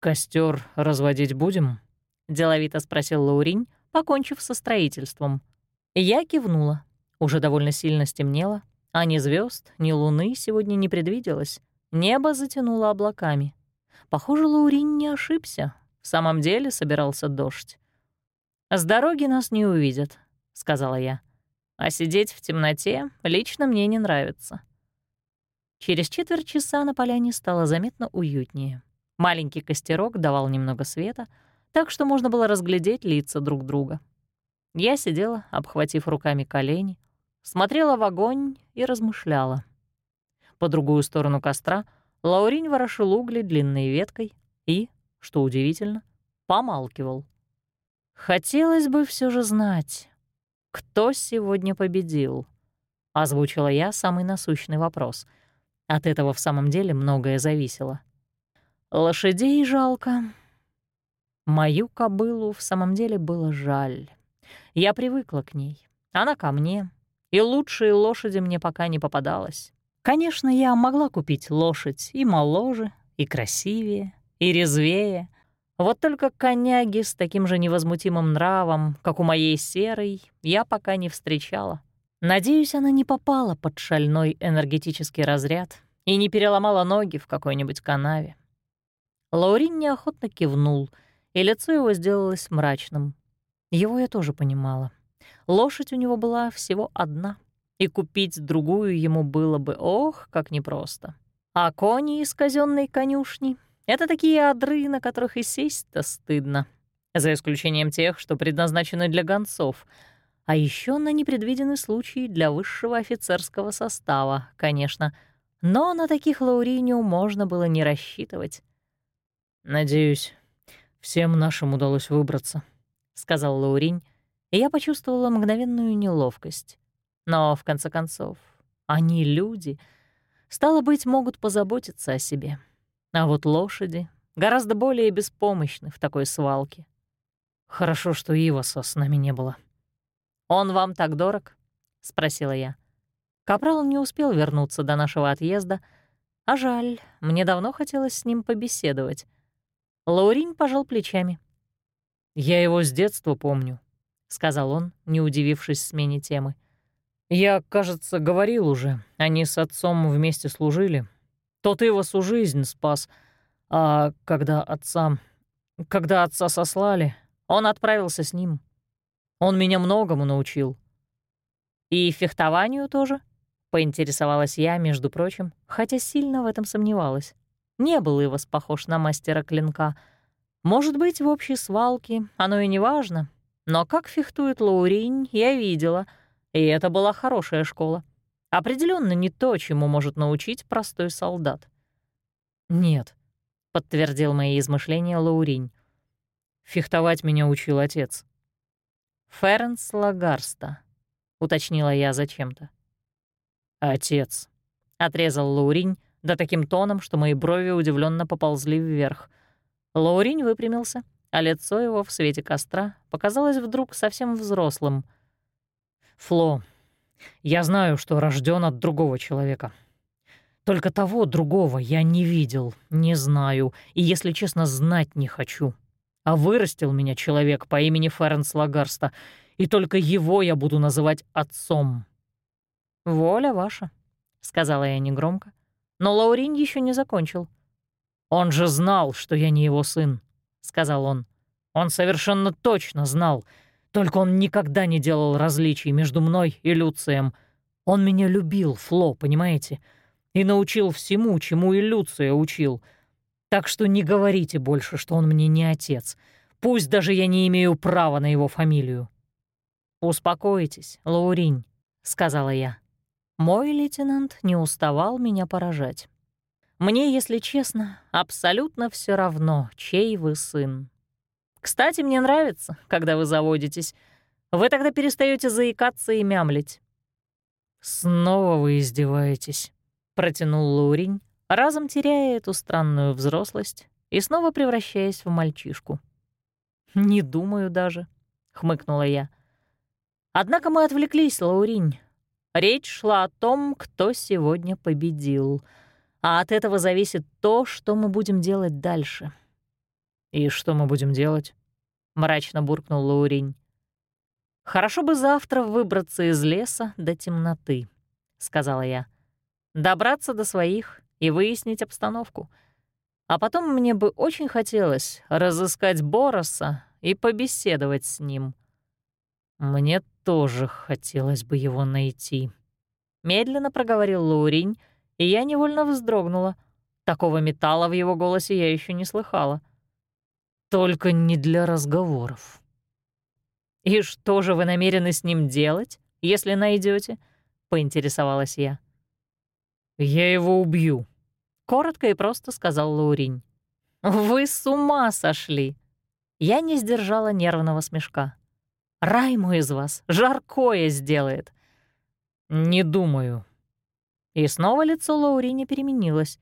Костер разводить будем?» — деловито спросил Лауринь, покончив со строительством. Я кивнула. Уже довольно сильно стемнело, а ни звезд, ни луны сегодня не предвиделось. Небо затянуло облаками. Похоже, Лаурин не ошибся. В самом деле собирался дождь. «С дороги нас не увидят», — сказала я. «А сидеть в темноте лично мне не нравится». Через четверть часа на поляне стало заметно уютнее. Маленький костерок давал немного света, так что можно было разглядеть лица друг друга. Я сидела, обхватив руками колени, смотрела в огонь и размышляла. По другую сторону костра Лаурин ворошил угли длинной веткой и, что удивительно, помалкивал. Хотелось бы все же знать, кто сегодня победил. Озвучила я самый насущный вопрос. От этого в самом деле многое зависело. Лошадей жалко. Мою кобылу в самом деле было жаль. Я привыкла к ней. Она ко мне. И лучшие лошади мне пока не попадалось. Конечно, я могла купить лошадь и моложе, и красивее, и резвее. Вот только коняги с таким же невозмутимым нравом, как у моей серой, я пока не встречала. Надеюсь, она не попала под шальной энергетический разряд и не переломала ноги в какой-нибудь канаве. Лаурин неохотно кивнул, и лицо его сделалось мрачным. Его я тоже понимала. Лошадь у него была всего одна, и купить другую ему было бы, ох, как непросто. А кони из казенной конюшни — это такие одры, на которых и сесть-то стыдно, за исключением тех, что предназначены для гонцов — а еще на непредвиденный случай для высшего офицерского состава, конечно. Но на таких Лауриниу можно было не рассчитывать. «Надеюсь, всем нашим удалось выбраться», — сказал Лауринь, и я почувствовала мгновенную неловкость. Но, в конце концов, они люди, стало быть, могут позаботиться о себе. А вот лошади гораздо более беспомощны в такой свалке. Хорошо, что Иваса с нами не было. «Он вам так дорог?» — спросила я. Капрал не успел вернуться до нашего отъезда, а жаль, мне давно хотелось с ним побеседовать. Лаурин пожал плечами. «Я его с детства помню», — сказал он, не удивившись смене темы. «Я, кажется, говорил уже, они с отцом вместе служили. Тот его всю жизнь спас, а когда отца... Когда отца сослали, он отправился с ним. Он меня многому научил». «И фехтованию тоже?» — поинтересовалась я, между прочим, хотя сильно в этом сомневалась. Не был Ивас похож на мастера клинка. Может быть, в общей свалке оно и не важно, но как фехтует Лауринь, я видела, и это была хорошая школа. Определенно не то, чему может научить простой солдат. «Нет», — подтвердил мои измышления Лауринь. «Фехтовать меня учил отец». «Ференс Лагарста», — уточнила я зачем-то. «Отец», — отрезал Лауринь, да таким тоном, что мои брови удивленно поползли вверх. Лауринь выпрямился, а лицо его в свете костра показалось вдруг совсем взрослым. «Фло, я знаю, что рожден от другого человека. Только того другого я не видел, не знаю, и, если честно, знать не хочу а вырастил меня человек по имени Ференс Лагарста, и только его я буду называть отцом». «Воля ваша», — сказала я негромко, но Лаурин еще не закончил. «Он же знал, что я не его сын», — сказал он. «Он совершенно точно знал, только он никогда не делал различий между мной и Люцием. Он меня любил, Фло, понимаете? И научил всему, чему и Люция учил — так что не говорите больше, что он мне не отец. Пусть даже я не имею права на его фамилию». «Успокойтесь, Лауринь», — сказала я. Мой лейтенант не уставал меня поражать. Мне, если честно, абсолютно все равно, чей вы сын. Кстати, мне нравится, когда вы заводитесь. Вы тогда перестаете заикаться и мямлить. «Снова вы издеваетесь», — протянул Лауринь, разом теряя эту странную взрослость и снова превращаясь в мальчишку. «Не думаю даже», — хмыкнула я. Однако мы отвлеклись, Лауринь. Речь шла о том, кто сегодня победил. А от этого зависит то, что мы будем делать дальше. «И что мы будем делать?» — мрачно буркнул Лауринь. «Хорошо бы завтра выбраться из леса до темноты», — сказала я. «Добраться до своих и выяснить обстановку. А потом мне бы очень хотелось разыскать Бороса и побеседовать с ним. Мне тоже хотелось бы его найти. Медленно проговорил Лауринь, и я невольно вздрогнула. Такого металла в его голосе я еще не слыхала. Только не для разговоров. «И что же вы намерены с ним делать, если найдете? поинтересовалась я. «Я его убью», — коротко и просто сказал Лауринь. «Вы с ума сошли!» Я не сдержала нервного смешка. Райму из вас жаркое сделает. Не думаю. И снова лицо Лаурини переменилось.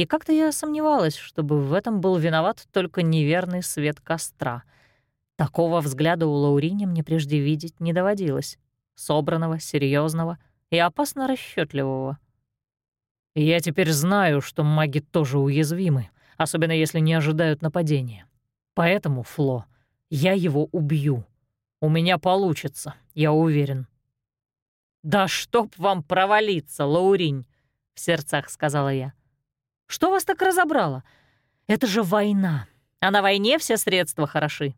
И как-то я сомневалась, чтобы в этом был виноват только неверный свет костра. Такого взгляда у Лаурини мне прежде видеть не доводилось. Собранного, серьезного и опасно расчетливого. Я теперь знаю, что маги тоже уязвимы, особенно если не ожидают нападения. Поэтому, Фло, я его убью. У меня получится, я уверен». «Да чтоб вам провалиться, Лауринь!» — в сердцах сказала я. «Что вас так разобрало? Это же война, а на войне все средства хороши».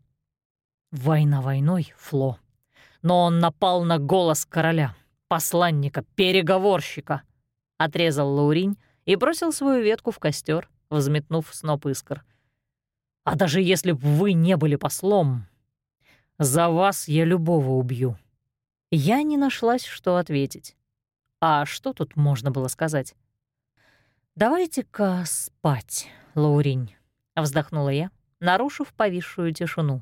«Война войной, Фло. Но он напал на голос короля, посланника, переговорщика», — отрезал Лауринь и бросил свою ветку в костер, взметнув сноп искр. А даже если бы вы не были послом, за вас я любого убью». Я не нашлась, что ответить. А что тут можно было сказать? «Давайте-ка спать, Лауринь», — вздохнула я, нарушив повисшую тишину.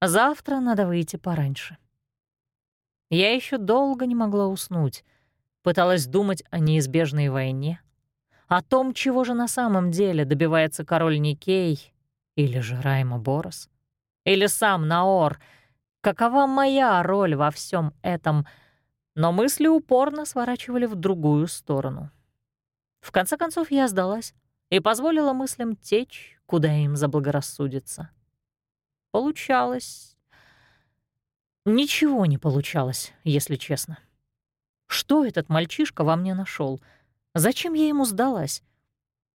«Завтра надо выйти пораньше». Я еще долго не могла уснуть, пыталась думать о неизбежной войне, о том, чего же на самом деле добивается король Никей или же Райма Борос? Или сам Наор? Какова моя роль во всем этом? Но мысли упорно сворачивали в другую сторону. В конце концов я сдалась и позволила мыслям течь, куда им заблагорассудится. Получалось. Ничего не получалось, если честно. Что этот мальчишка во мне нашел? Зачем я ему сдалась?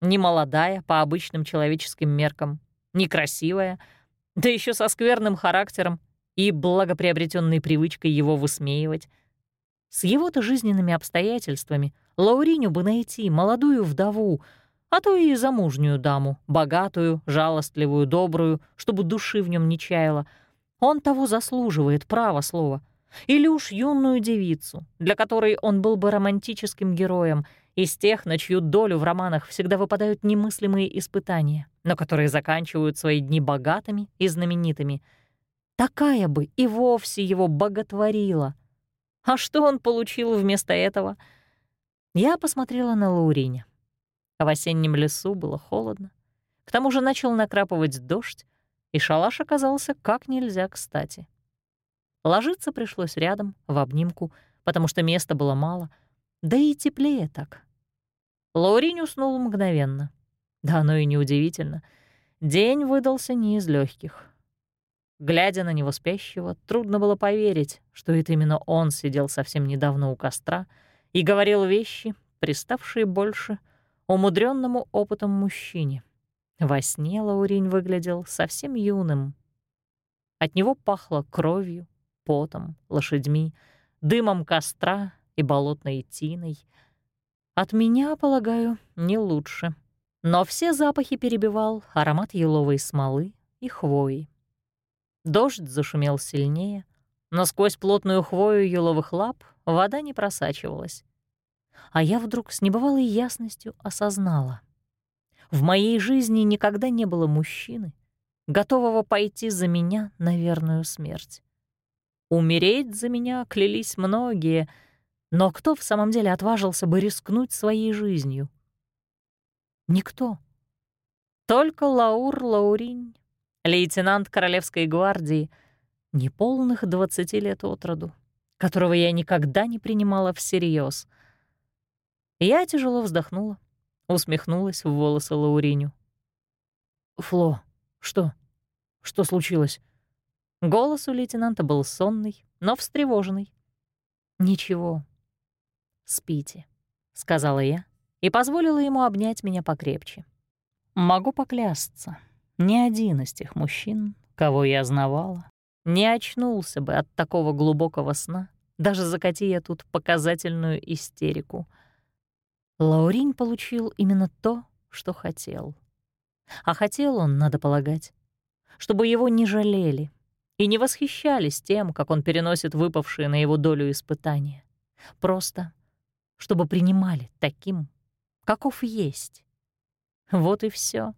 Не молодая, по обычным человеческим меркам, некрасивая, да еще со скверным характером и благоприобретенной привычкой его высмеивать. С его-то жизненными обстоятельствами Лауриню бы найти молодую вдову, а то и замужнюю даму, богатую, жалостливую, добрую, чтобы души в нем не чаяла. Он того заслуживает, право слово. Или уж юную девицу, для которой он был бы романтическим героем — из тех, на чью долю в романах всегда выпадают немыслимые испытания, но которые заканчивают свои дни богатыми и знаменитыми. Такая бы и вовсе его боготворила. А что он получил вместо этого? Я посмотрела на Лауриня. В осеннем лесу было холодно. К тому же начал накрапывать дождь, и шалаш оказался как нельзя кстати. Ложиться пришлось рядом, в обнимку, потому что места было мало — да и теплее так. Лаурин уснул мгновенно. Да оно и неудивительно. День выдался не из легких. Глядя на него спящего, трудно было поверить, что это именно он сидел совсем недавно у костра и говорил вещи, приставшие больше умудренному опытом мужчине. Во сне Лаурин выглядел совсем юным. От него пахло кровью, потом, лошадьми, дымом костра и болотной тиной. От меня, полагаю, не лучше. Но все запахи перебивал аромат еловой смолы и хвои. Дождь зашумел сильнее, но сквозь плотную хвою еловых лап вода не просачивалась. А я вдруг с небывалой ясностью осознала. В моей жизни никогда не было мужчины, готового пойти за меня на верную смерть. Умереть за меня клялись многие — но кто в самом деле отважился бы рискнуть своей жизнью? Никто. Только Лаур Лауринь, лейтенант Королевской гвардии, неполных двадцати лет от роду, которого я никогда не принимала всерьез. Я тяжело вздохнула, усмехнулась в волосы Лауриню. «Фло, что? Что случилось?» Голос у лейтенанта был сонный, но встревоженный. «Ничего, спите», — сказала я и позволила ему обнять меня покрепче. Могу поклясться, ни один из тех мужчин, кого я знавала, не очнулся бы от такого глубокого сна, даже закати я тут показательную истерику. Лаурин получил именно то, что хотел. А хотел он, надо полагать, чтобы его не жалели и не восхищались тем, как он переносит выпавшие на его долю испытания. Просто чтобы принимали таким, каков есть. Вот и все.